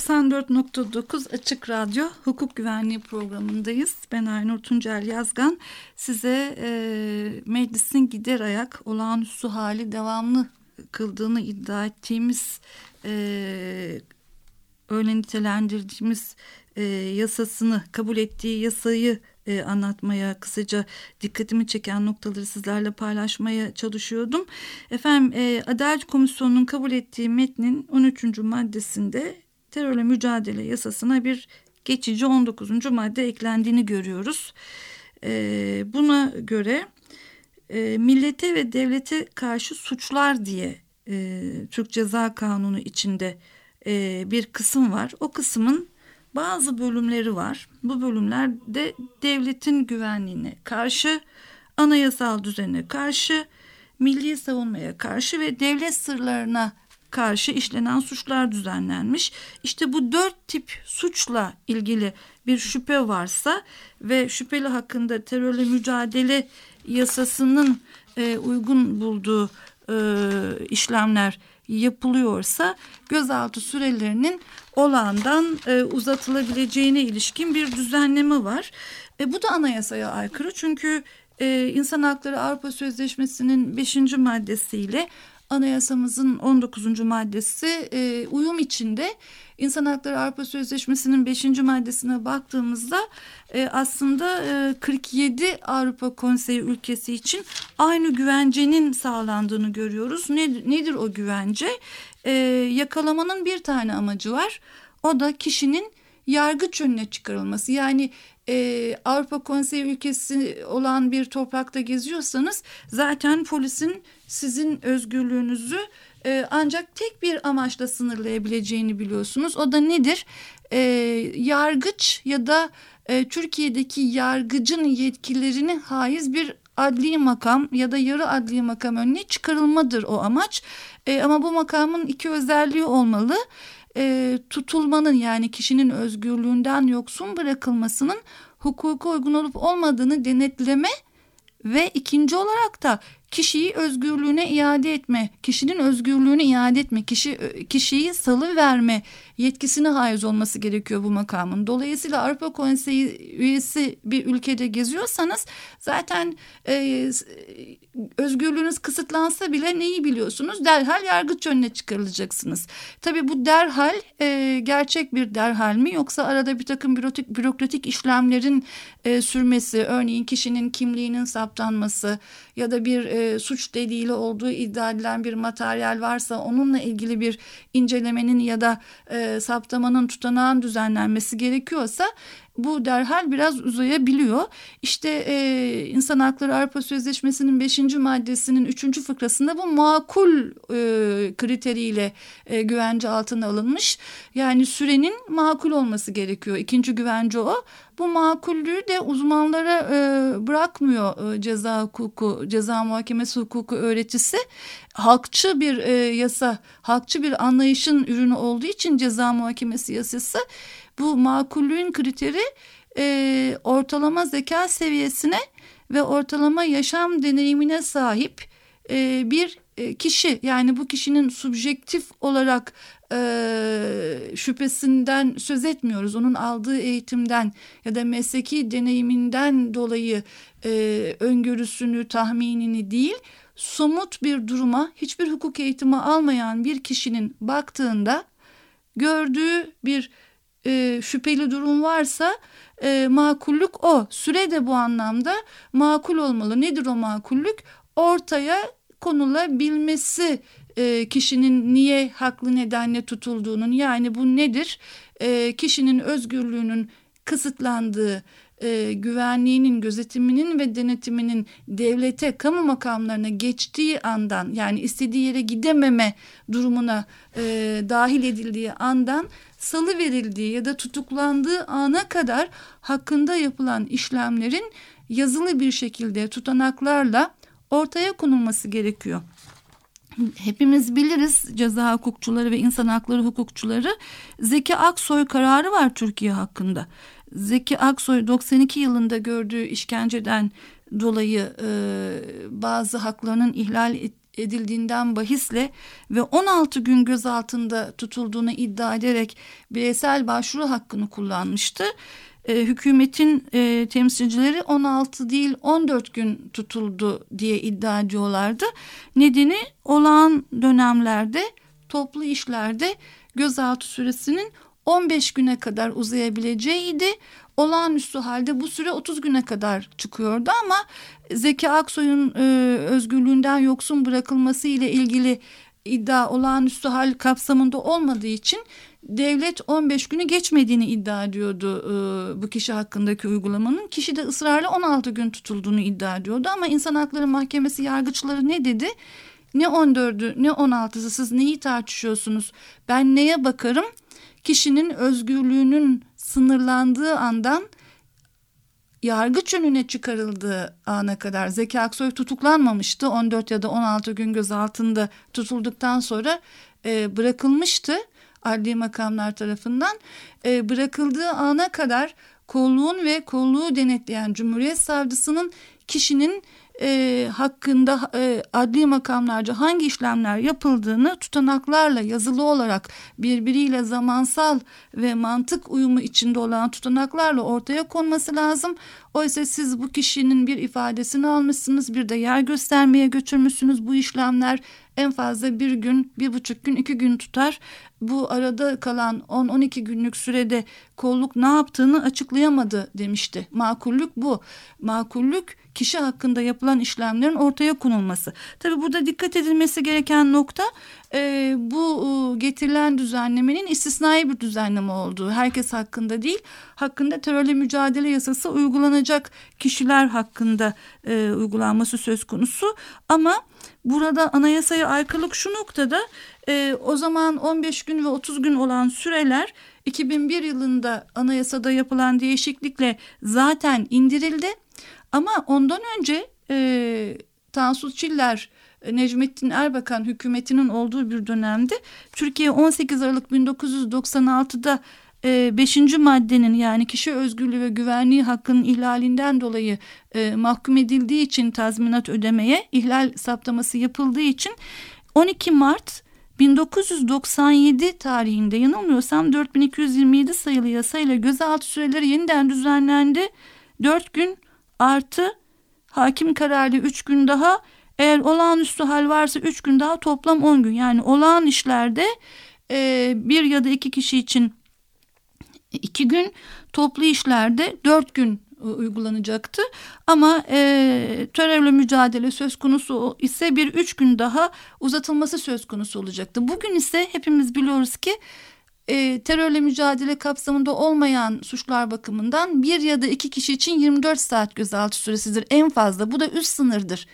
...94.9 Açık Radyo Hukuk Güvenliği programındayız. Ben Aynur Tuncel Yazgan. Size e, meclisin gider ayak olağanüstü hali devamlı kıldığını iddia ettiğimiz... E, öyle nitelendirdiğimiz e, yasasını kabul ettiği yasayı e, anlatmaya kısaca dikkatimi çeken noktaları sizlerle paylaşmaya çalışıyordum. Efendim e, Adalet Komisyonu'nun kabul ettiği metnin 13. maddesinde terörle mücadele yasasına bir geçici 19. madde eklendiğini görüyoruz. E, buna göre e, millete ve devlete karşı suçlar diye e, Türk Ceza Kanunu içinde e, bir kısım var. O kısmın bazı bölümleri var. Bu bölümlerde devletin güvenliğine karşı, anayasal düzene karşı, milli savunmaya karşı ve devlet sırlarına karşı işlenen suçlar düzenlenmiş. İşte bu dört tip suçla ilgili bir şüphe varsa ve şüpheli hakkında terörle mücadele yasasının e, uygun bulduğu e, işlemler yapılıyorsa gözaltı sürelerinin olağandan e, uzatılabileceğine ilişkin bir düzenleme var. E, bu da anayasaya aykırı çünkü e, İnsan Hakları Avrupa Sözleşmesi'nin 5. maddesiyle anayasamızın 19. maddesi e, uyum içinde İnsan Hakları Avrupa Sözleşmesi'nin 5. maddesine baktığımızda e, aslında e, 47 Avrupa Konseyi ülkesi için aynı güvencenin sağlandığını görüyoruz. Ne, nedir o güvence? E, yakalamanın bir tane amacı var. O da kişinin yargıç önüne çıkarılması. Yani e, Avrupa Konseyi ülkesi olan bir toprakta geziyorsanız zaten polisin sizin özgürlüğünüzü e, ancak tek bir amaçla sınırlayabileceğini biliyorsunuz. O da nedir? E, yargıç ya da e, Türkiye'deki yargıcın yetkilerini haiz bir adli makam ya da yarı adli makam önüne çıkarılmadır o amaç. E, ama bu makamın iki özelliği olmalı e, tutulmanın yani kişinin özgürlüğünden yoksun bırakılmasının hukuka uygun olup olmadığını denetleme ve ikinci olarak da kişiyi özgürlüğüne iade etme, kişinin özgürlüğünü iade etme, kişi kişiyi salı verme yetkisine haiz olması gerekiyor bu makamın. Dolayısıyla Avrupa Konseyi üyesi bir ülkede geziyorsanız zaten e, özgürlüğünüz kısıtlansa bile neyi biliyorsunuz? Derhal yargıç önüne çıkarılacaksınız. Tabii bu derhal e, gerçek bir derhal mi yoksa arada bir takım bürokratik, bürokratik işlemlerin e, sürmesi, örneğin kişinin kimliğinin saptanması ya da bir e, suç delili olduğu iddia edilen bir materyal varsa onunla ilgili bir incelemenin ya da e, saptamanın tutanağın düzenlenmesi gerekiyorsa bu derhal biraz uzayabiliyor. İşte e, İnsan Hakları Avrupa Sözleşmesi'nin 5. maddesinin 3. fıkrasında bu makul e, kriteriyle e, güvence altına alınmış. Yani sürenin makul olması gerekiyor. İkinci güvence o. Bu makullüğü de uzmanlara e, bırakmıyor e, ceza hukuku, ceza muhakemesi hukuku öğretisi. Halkçı bir e, yasa, halkçı bir anlayışın ürünü olduğu için ceza muhakemesi yasası bu makullüğün kriteri e, ortalama zeka seviyesine ve ortalama yaşam deneyimine sahip e, bir e, kişi yani bu kişinin subjektif olarak e, şüphesinden söz etmiyoruz. Onun aldığı eğitimden ya da mesleki deneyiminden dolayı e, öngörüsünü, tahminini değil, somut bir duruma hiçbir hukuk eğitimi almayan bir kişinin baktığında gördüğü bir e, şüpheli durum varsa e, makullük o. Süre de bu anlamda makul olmalı. Nedir o makullük? Ortaya konulabilmesi e, kişinin niye haklı nedenle tutulduğunun yani bu nedir? E, kişinin özgürlüğünün kısıtlandığı, e, güvenliğinin, gözetiminin ve denetiminin devlete, kamu makamlarına geçtiği andan yani istediği yere gidememe durumuna e, dahil edildiği andan salı verildiği ya da tutuklandığı ana kadar hakkında yapılan işlemlerin yazılı bir şekilde tutanaklarla ortaya konulması gerekiyor. Hepimiz biliriz ceza hukukçuları ve insan hakları hukukçuları Zeki Aksoy kararı var Türkiye hakkında. Zeki Aksoy 92 yılında gördüğü işkenceden dolayı e, bazı haklarının ihlal edildiğinden bahisle ve 16 gün gözaltında tutulduğunu iddia ederek bireysel başvuru hakkını kullanmıştı. E, hükümetin e, temsilcileri 16 değil 14 gün tutuldu diye iddia ediyorlardı. Nedeni olağan dönemlerde toplu işlerde gözaltı süresinin 15 güne kadar uzayabileceğiydi. Olağanüstü halde bu süre 30 güne kadar çıkıyordu ama Zeki Aksoy'un e, özgürlüğünden yoksun bırakılması ile ilgili iddia olağanüstü hal kapsamında olmadığı için devlet 15 günü geçmediğini iddia ediyordu e, bu kişi hakkındaki uygulamanın. Kişi de ısrarla 16 gün tutulduğunu iddia ediyordu ama İnsan Hakları Mahkemesi yargıçları ne dedi? Ne 14'ü ne 16'sı siz neyi tartışıyorsunuz? Ben neye bakarım? Kişinin özgürlüğünün sınırlandığı andan yargıç önüne çıkarıldığı ana kadar Zeki Aksoy tutuklanmamıştı. 14 ya da 16 gün gözaltında tutulduktan sonra e, bırakılmıştı adli makamlar tarafından. E, bırakıldığı ana kadar kolluğun ve kolluğu denetleyen Cumhuriyet Savcısının kişinin e, hakkında e, adli makamlarca hangi işlemler yapıldığını tutanaklarla yazılı olarak birbiriyle zamansal ve mantık uyumu içinde olan tutanaklarla ortaya konması lazım. Oysa siz bu kişinin bir ifadesini almışsınız bir de yer göstermeye götürmüşsünüz bu işlemler en fazla bir gün, bir buçuk gün, iki gün tutar. Bu arada kalan 10-12 günlük sürede kolluk ne yaptığını açıklayamadı demişti. Makullük bu. Makullük kişi hakkında yapılan işlemlerin ortaya konulması. Tabi burada dikkat edilmesi gereken nokta e, bu e, getirilen düzenlemenin istisnai bir düzenleme olduğu. Herkes hakkında değil, hakkında terörle mücadele yasası uygulanacak kişiler hakkında e, uygulanması söz konusu. Ama burada anayasaya aykırılık şu noktada e, o zaman 15 gün ve 30 gün olan süreler 2001 yılında anayasada yapılan değişiklikle zaten indirildi. Ama ondan önce e, Tansu Çiller Necmettin Erbakan hükümetinin olduğu bir dönemde Türkiye 18 Aralık 1996'da 5. E, maddenin yani kişi özgürlüğü ve güvenliği hakkının ihlalinden dolayı e, mahkum edildiği için tazminat ödemeye ihlal saptaması yapıldığı için 12 Mart 1997 tarihinde yanılmıyorsam 4227 sayılı yasayla gözaltı süreleri yeniden düzenlendi. 4 gün artı hakim kararı 3 gün daha eğer olağanüstü hal varsa 3 gün daha toplam 10 gün. Yani olağan işlerde e, bir ya da iki kişi için 2 gün toplu işlerde 4 gün e, uygulanacaktı. Ama e, terörle mücadele söz konusu ise bir üç gün daha uzatılması söz konusu olacaktı. Bugün ise hepimiz biliyoruz ki e, terörle mücadele kapsamında olmayan suçlar bakımından bir ya da iki kişi için 24 saat gözaltı süresidir en fazla. Bu da üst sınırdır.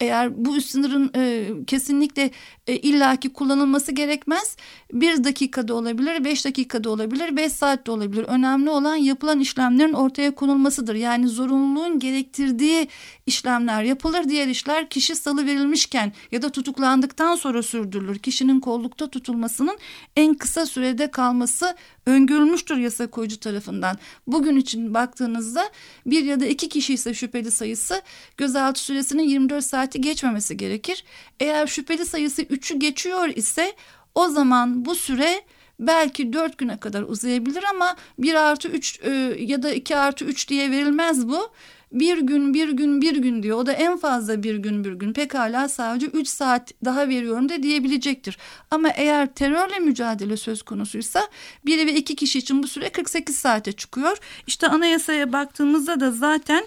Eğer bu üst sınırın e, kesinlikle e, illaki kullanılması gerekmez. Bir dakikada olabilir, beş dakikada olabilir, beş saatte olabilir. Önemli olan yapılan işlemlerin ortaya konulmasıdır. Yani zorunluluğun gerektirdiği işlemler yapılır. Diğer işler kişi salı verilmişken ya da tutuklandıktan sonra sürdürülür. Kişinin kollukta tutulmasının en kısa sürede kalması öngörülmüştür yasa koyucu tarafından. Bugün için baktığınızda bir ya da iki kişi ise şüpheli sayısı gözaltı süresinin 24 saati geçmemesi gerekir. Eğer şüpheli sayısı 3'ü geçiyor ise o zaman bu süre belki 4 güne kadar uzayabilir ama 1 artı 3 e, ya da 2 artı 3 diye verilmez bu bir gün bir gün bir gün diyor. O da en fazla bir gün bir gün. Pekala savcı 3 saat daha veriyorum da diyebilecektir. Ama eğer terörle mücadele söz konusuysa bir ve iki kişi için bu süre 48 saate çıkıyor. İşte anayasaya baktığımızda da zaten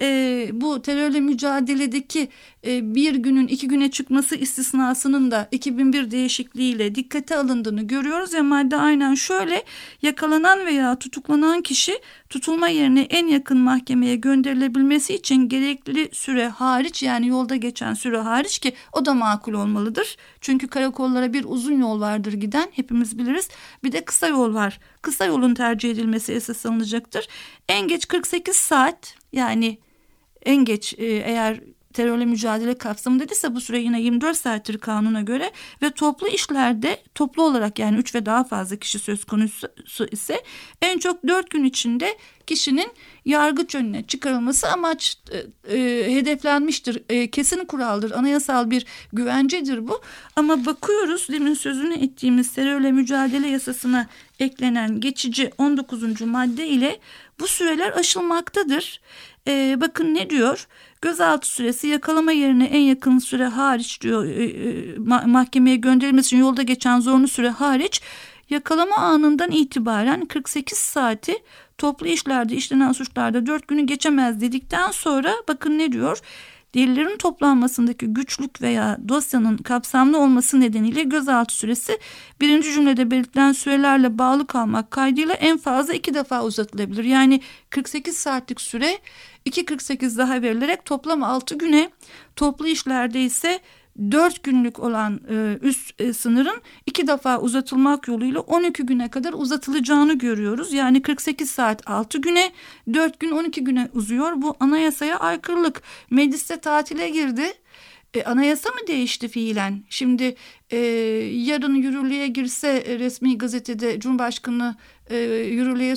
e, bu terörle mücadeledeki e, bir günün iki güne çıkması istisnasının da 2001 değişikliğiyle dikkate alındığını görüyoruz ve madde aynen şöyle yakalanan veya tutuklanan kişi tutulma yerine en yakın mahkemeye gönderilebilmesi için gerekli süre hariç yani yolda geçen süre hariç ki o da makul olmalıdır. Çünkü karakollara bir uzun yol vardır giden hepimiz biliriz bir de kısa yol var. Kısa yolun tercih edilmesi esas alınacaktır. En geç 48 saat yani en geç e, eğer terörle mücadele kapsamı dediyse bu süre yine 24 saattir kanuna göre ve toplu işlerde toplu olarak yani 3 ve daha fazla kişi söz konusu ise en çok 4 gün içinde kişinin yargıç önüne çıkarılması amaç e, e, hedeflenmiştir. E, kesin kuraldır. Anayasal bir güvencedir bu. Ama bakıyoruz demin sözünü ettiğimiz terörle mücadele yasasına eklenen geçici 19. madde ile bu süreler aşılmaktadır. E, bakın ne diyor? Gözaltı süresi yakalama yerine en yakın süre hariç diyor e, e, mahkemeye gönderilmesi için yolda geçen zorunlu süre hariç yakalama anından itibaren 48 saati toplu işlerde işlenen suçlarda 4 günü geçemez dedikten sonra bakın ne diyor? delillerin toplanmasındaki güçlük veya dosyanın kapsamlı olması nedeniyle gözaltı süresi birinci cümlede belirtilen sürelerle bağlı kalmak kaydıyla en fazla iki defa uzatılabilir. Yani 48 saatlik süre 2.48 daha verilerek toplam 6 güne toplu işlerde ise 4 günlük olan e, üst e, sınırın iki defa uzatılmak yoluyla 12 güne kadar uzatılacağını görüyoruz. Yani 48 saat 6 güne 4 gün 12 güne uzuyor. Bu anayasaya aykırılık. Mecliste tatile girdi. E, anayasa mı değişti fiilen? Şimdi e, yarın yürürlüğe girse e, resmi gazetede Cumhurbaşkanı e, yürürlüğe e,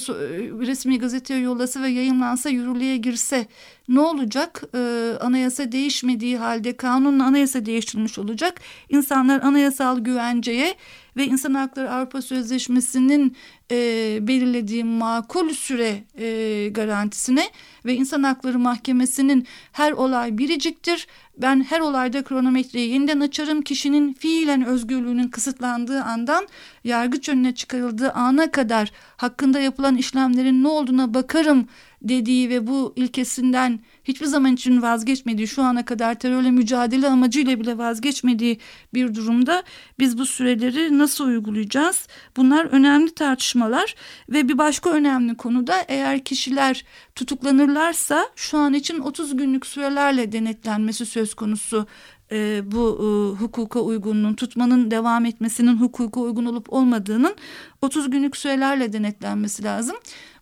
resmi gazeteye yollasa ve yayınlansa yürürlüğe girse ne olacak? E, anayasa değişmediği halde kanunla anayasa değiştirilmiş olacak. İnsanlar anayasal güvenceye ve İnsan Hakları Avrupa Sözleşmesi'nin e, belirlediği makul süre e, garantisine ve İnsan Hakları Mahkemesi'nin her olay biriciktir. Ben her olayda kronometreyi yeniden açarım. Kişinin fiilen özgürlüğünün kısıtlandığı andan yargıç önüne çıkarıldığı ana kadar hakkında yapılan işlemlerin ne olduğuna bakarım dediği ve bu ilkesinden hiçbir zaman için vazgeçmediği şu ana kadar terörle mücadele amacıyla bile vazgeçmediği bir durumda biz bu süreleri nasıl uygulayacağız? Bunlar önemli tartışmalar ve bir başka önemli konu da eğer kişiler tutuklanırlarsa şu an için 30 günlük sürelerle denetlenmesi söz konusu e, bu e, hukuka uygunluğun tutmanın devam etmesinin hukuka uygun olup olmadığının 30 günlük sürelerle denetlenmesi lazım.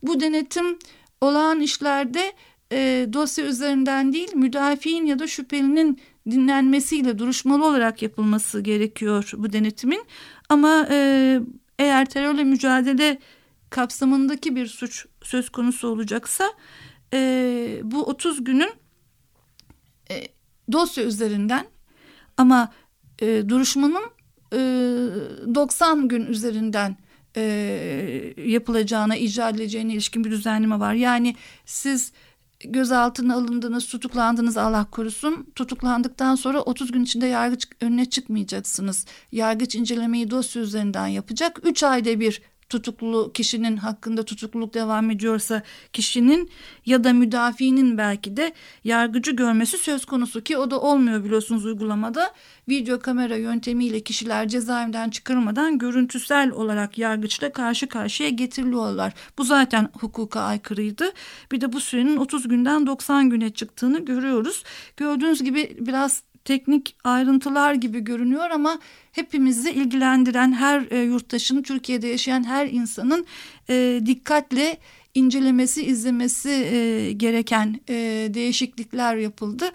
Bu denetim olağan işlerde e, dosya üzerinden değil müdafiin ya da şüphelinin dinlenmesiyle duruşmalı olarak yapılması gerekiyor bu denetimin. Ama e, eğer terörle mücadele kapsamındaki bir suç söz konusu olacaksa e, bu 30 günün e, dosya üzerinden ama e, duruşmanın e, 90 gün üzerinden e, yapılacağına, icra edileceğine ilişkin bir düzenleme var. Yani siz gözaltına alındınız, tutuklandınız Allah korusun. Tutuklandıktan sonra 30 gün içinde yargıç önüne çıkmayacaksınız. Yargıç incelemeyi dosya üzerinden yapacak. 3 ayda bir tutuklu kişinin hakkında tutukluluk devam ediyorsa kişinin ya da müdafiinin belki de yargıcı görmesi söz konusu ki o da olmuyor biliyorsunuz uygulamada. Video kamera yöntemiyle kişiler cezaevinden çıkarılmadan görüntüsel olarak yargıçla karşı karşıya getiriliyorlar. Bu zaten hukuka aykırıydı. Bir de bu sürenin 30 günden 90 güne çıktığını görüyoruz. Gördüğünüz gibi biraz teknik ayrıntılar gibi görünüyor ama hepimizi ilgilendiren her e, yurttaşın Türkiye'de yaşayan her insanın e, dikkatle incelemesi izlemesi e, gereken e, değişiklikler yapıldı.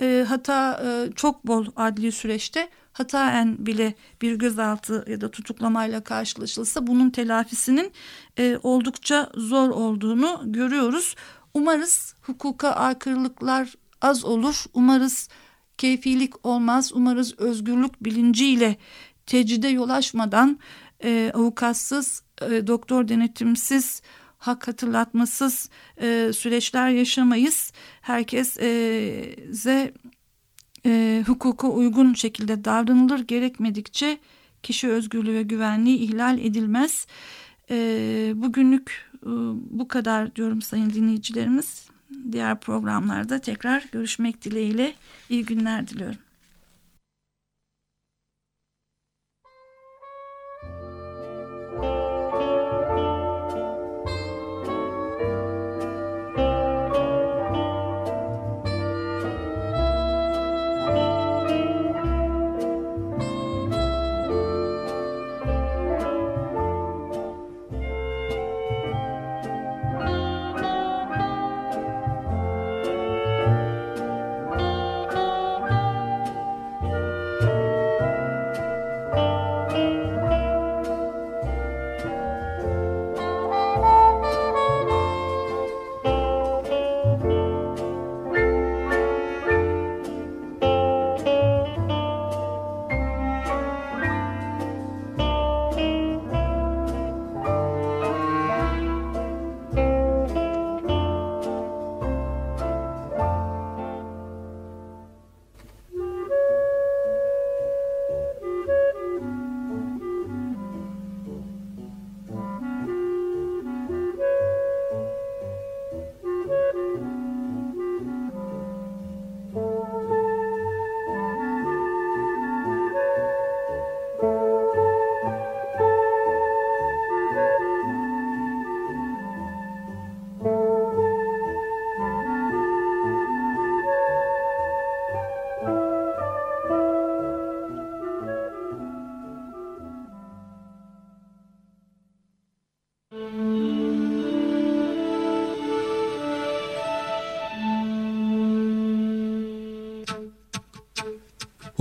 E, hatta e, çok bol adli süreçte hataen bile bir gözaltı ya da tutuklamayla karşılaşılsa bunun telafisinin e, oldukça zor olduğunu görüyoruz. Umarız hukuka aykırılıklar az olur. Umarız keyfilik olmaz. Umarız özgürlük bilinciyle tecride yol açmadan e, avukatsız, e, doktor denetimsiz, hak hatırlatmasız e, süreçler yaşamayız. Herkes e, e, hukuka uygun şekilde davranılır. Gerekmedikçe kişi özgürlüğü ve güvenliği ihlal edilmez. E, bugünlük e, bu kadar diyorum sayın dinleyicilerimiz diğer programlarda tekrar görüşmek dileğiyle iyi günler diliyorum. Müzik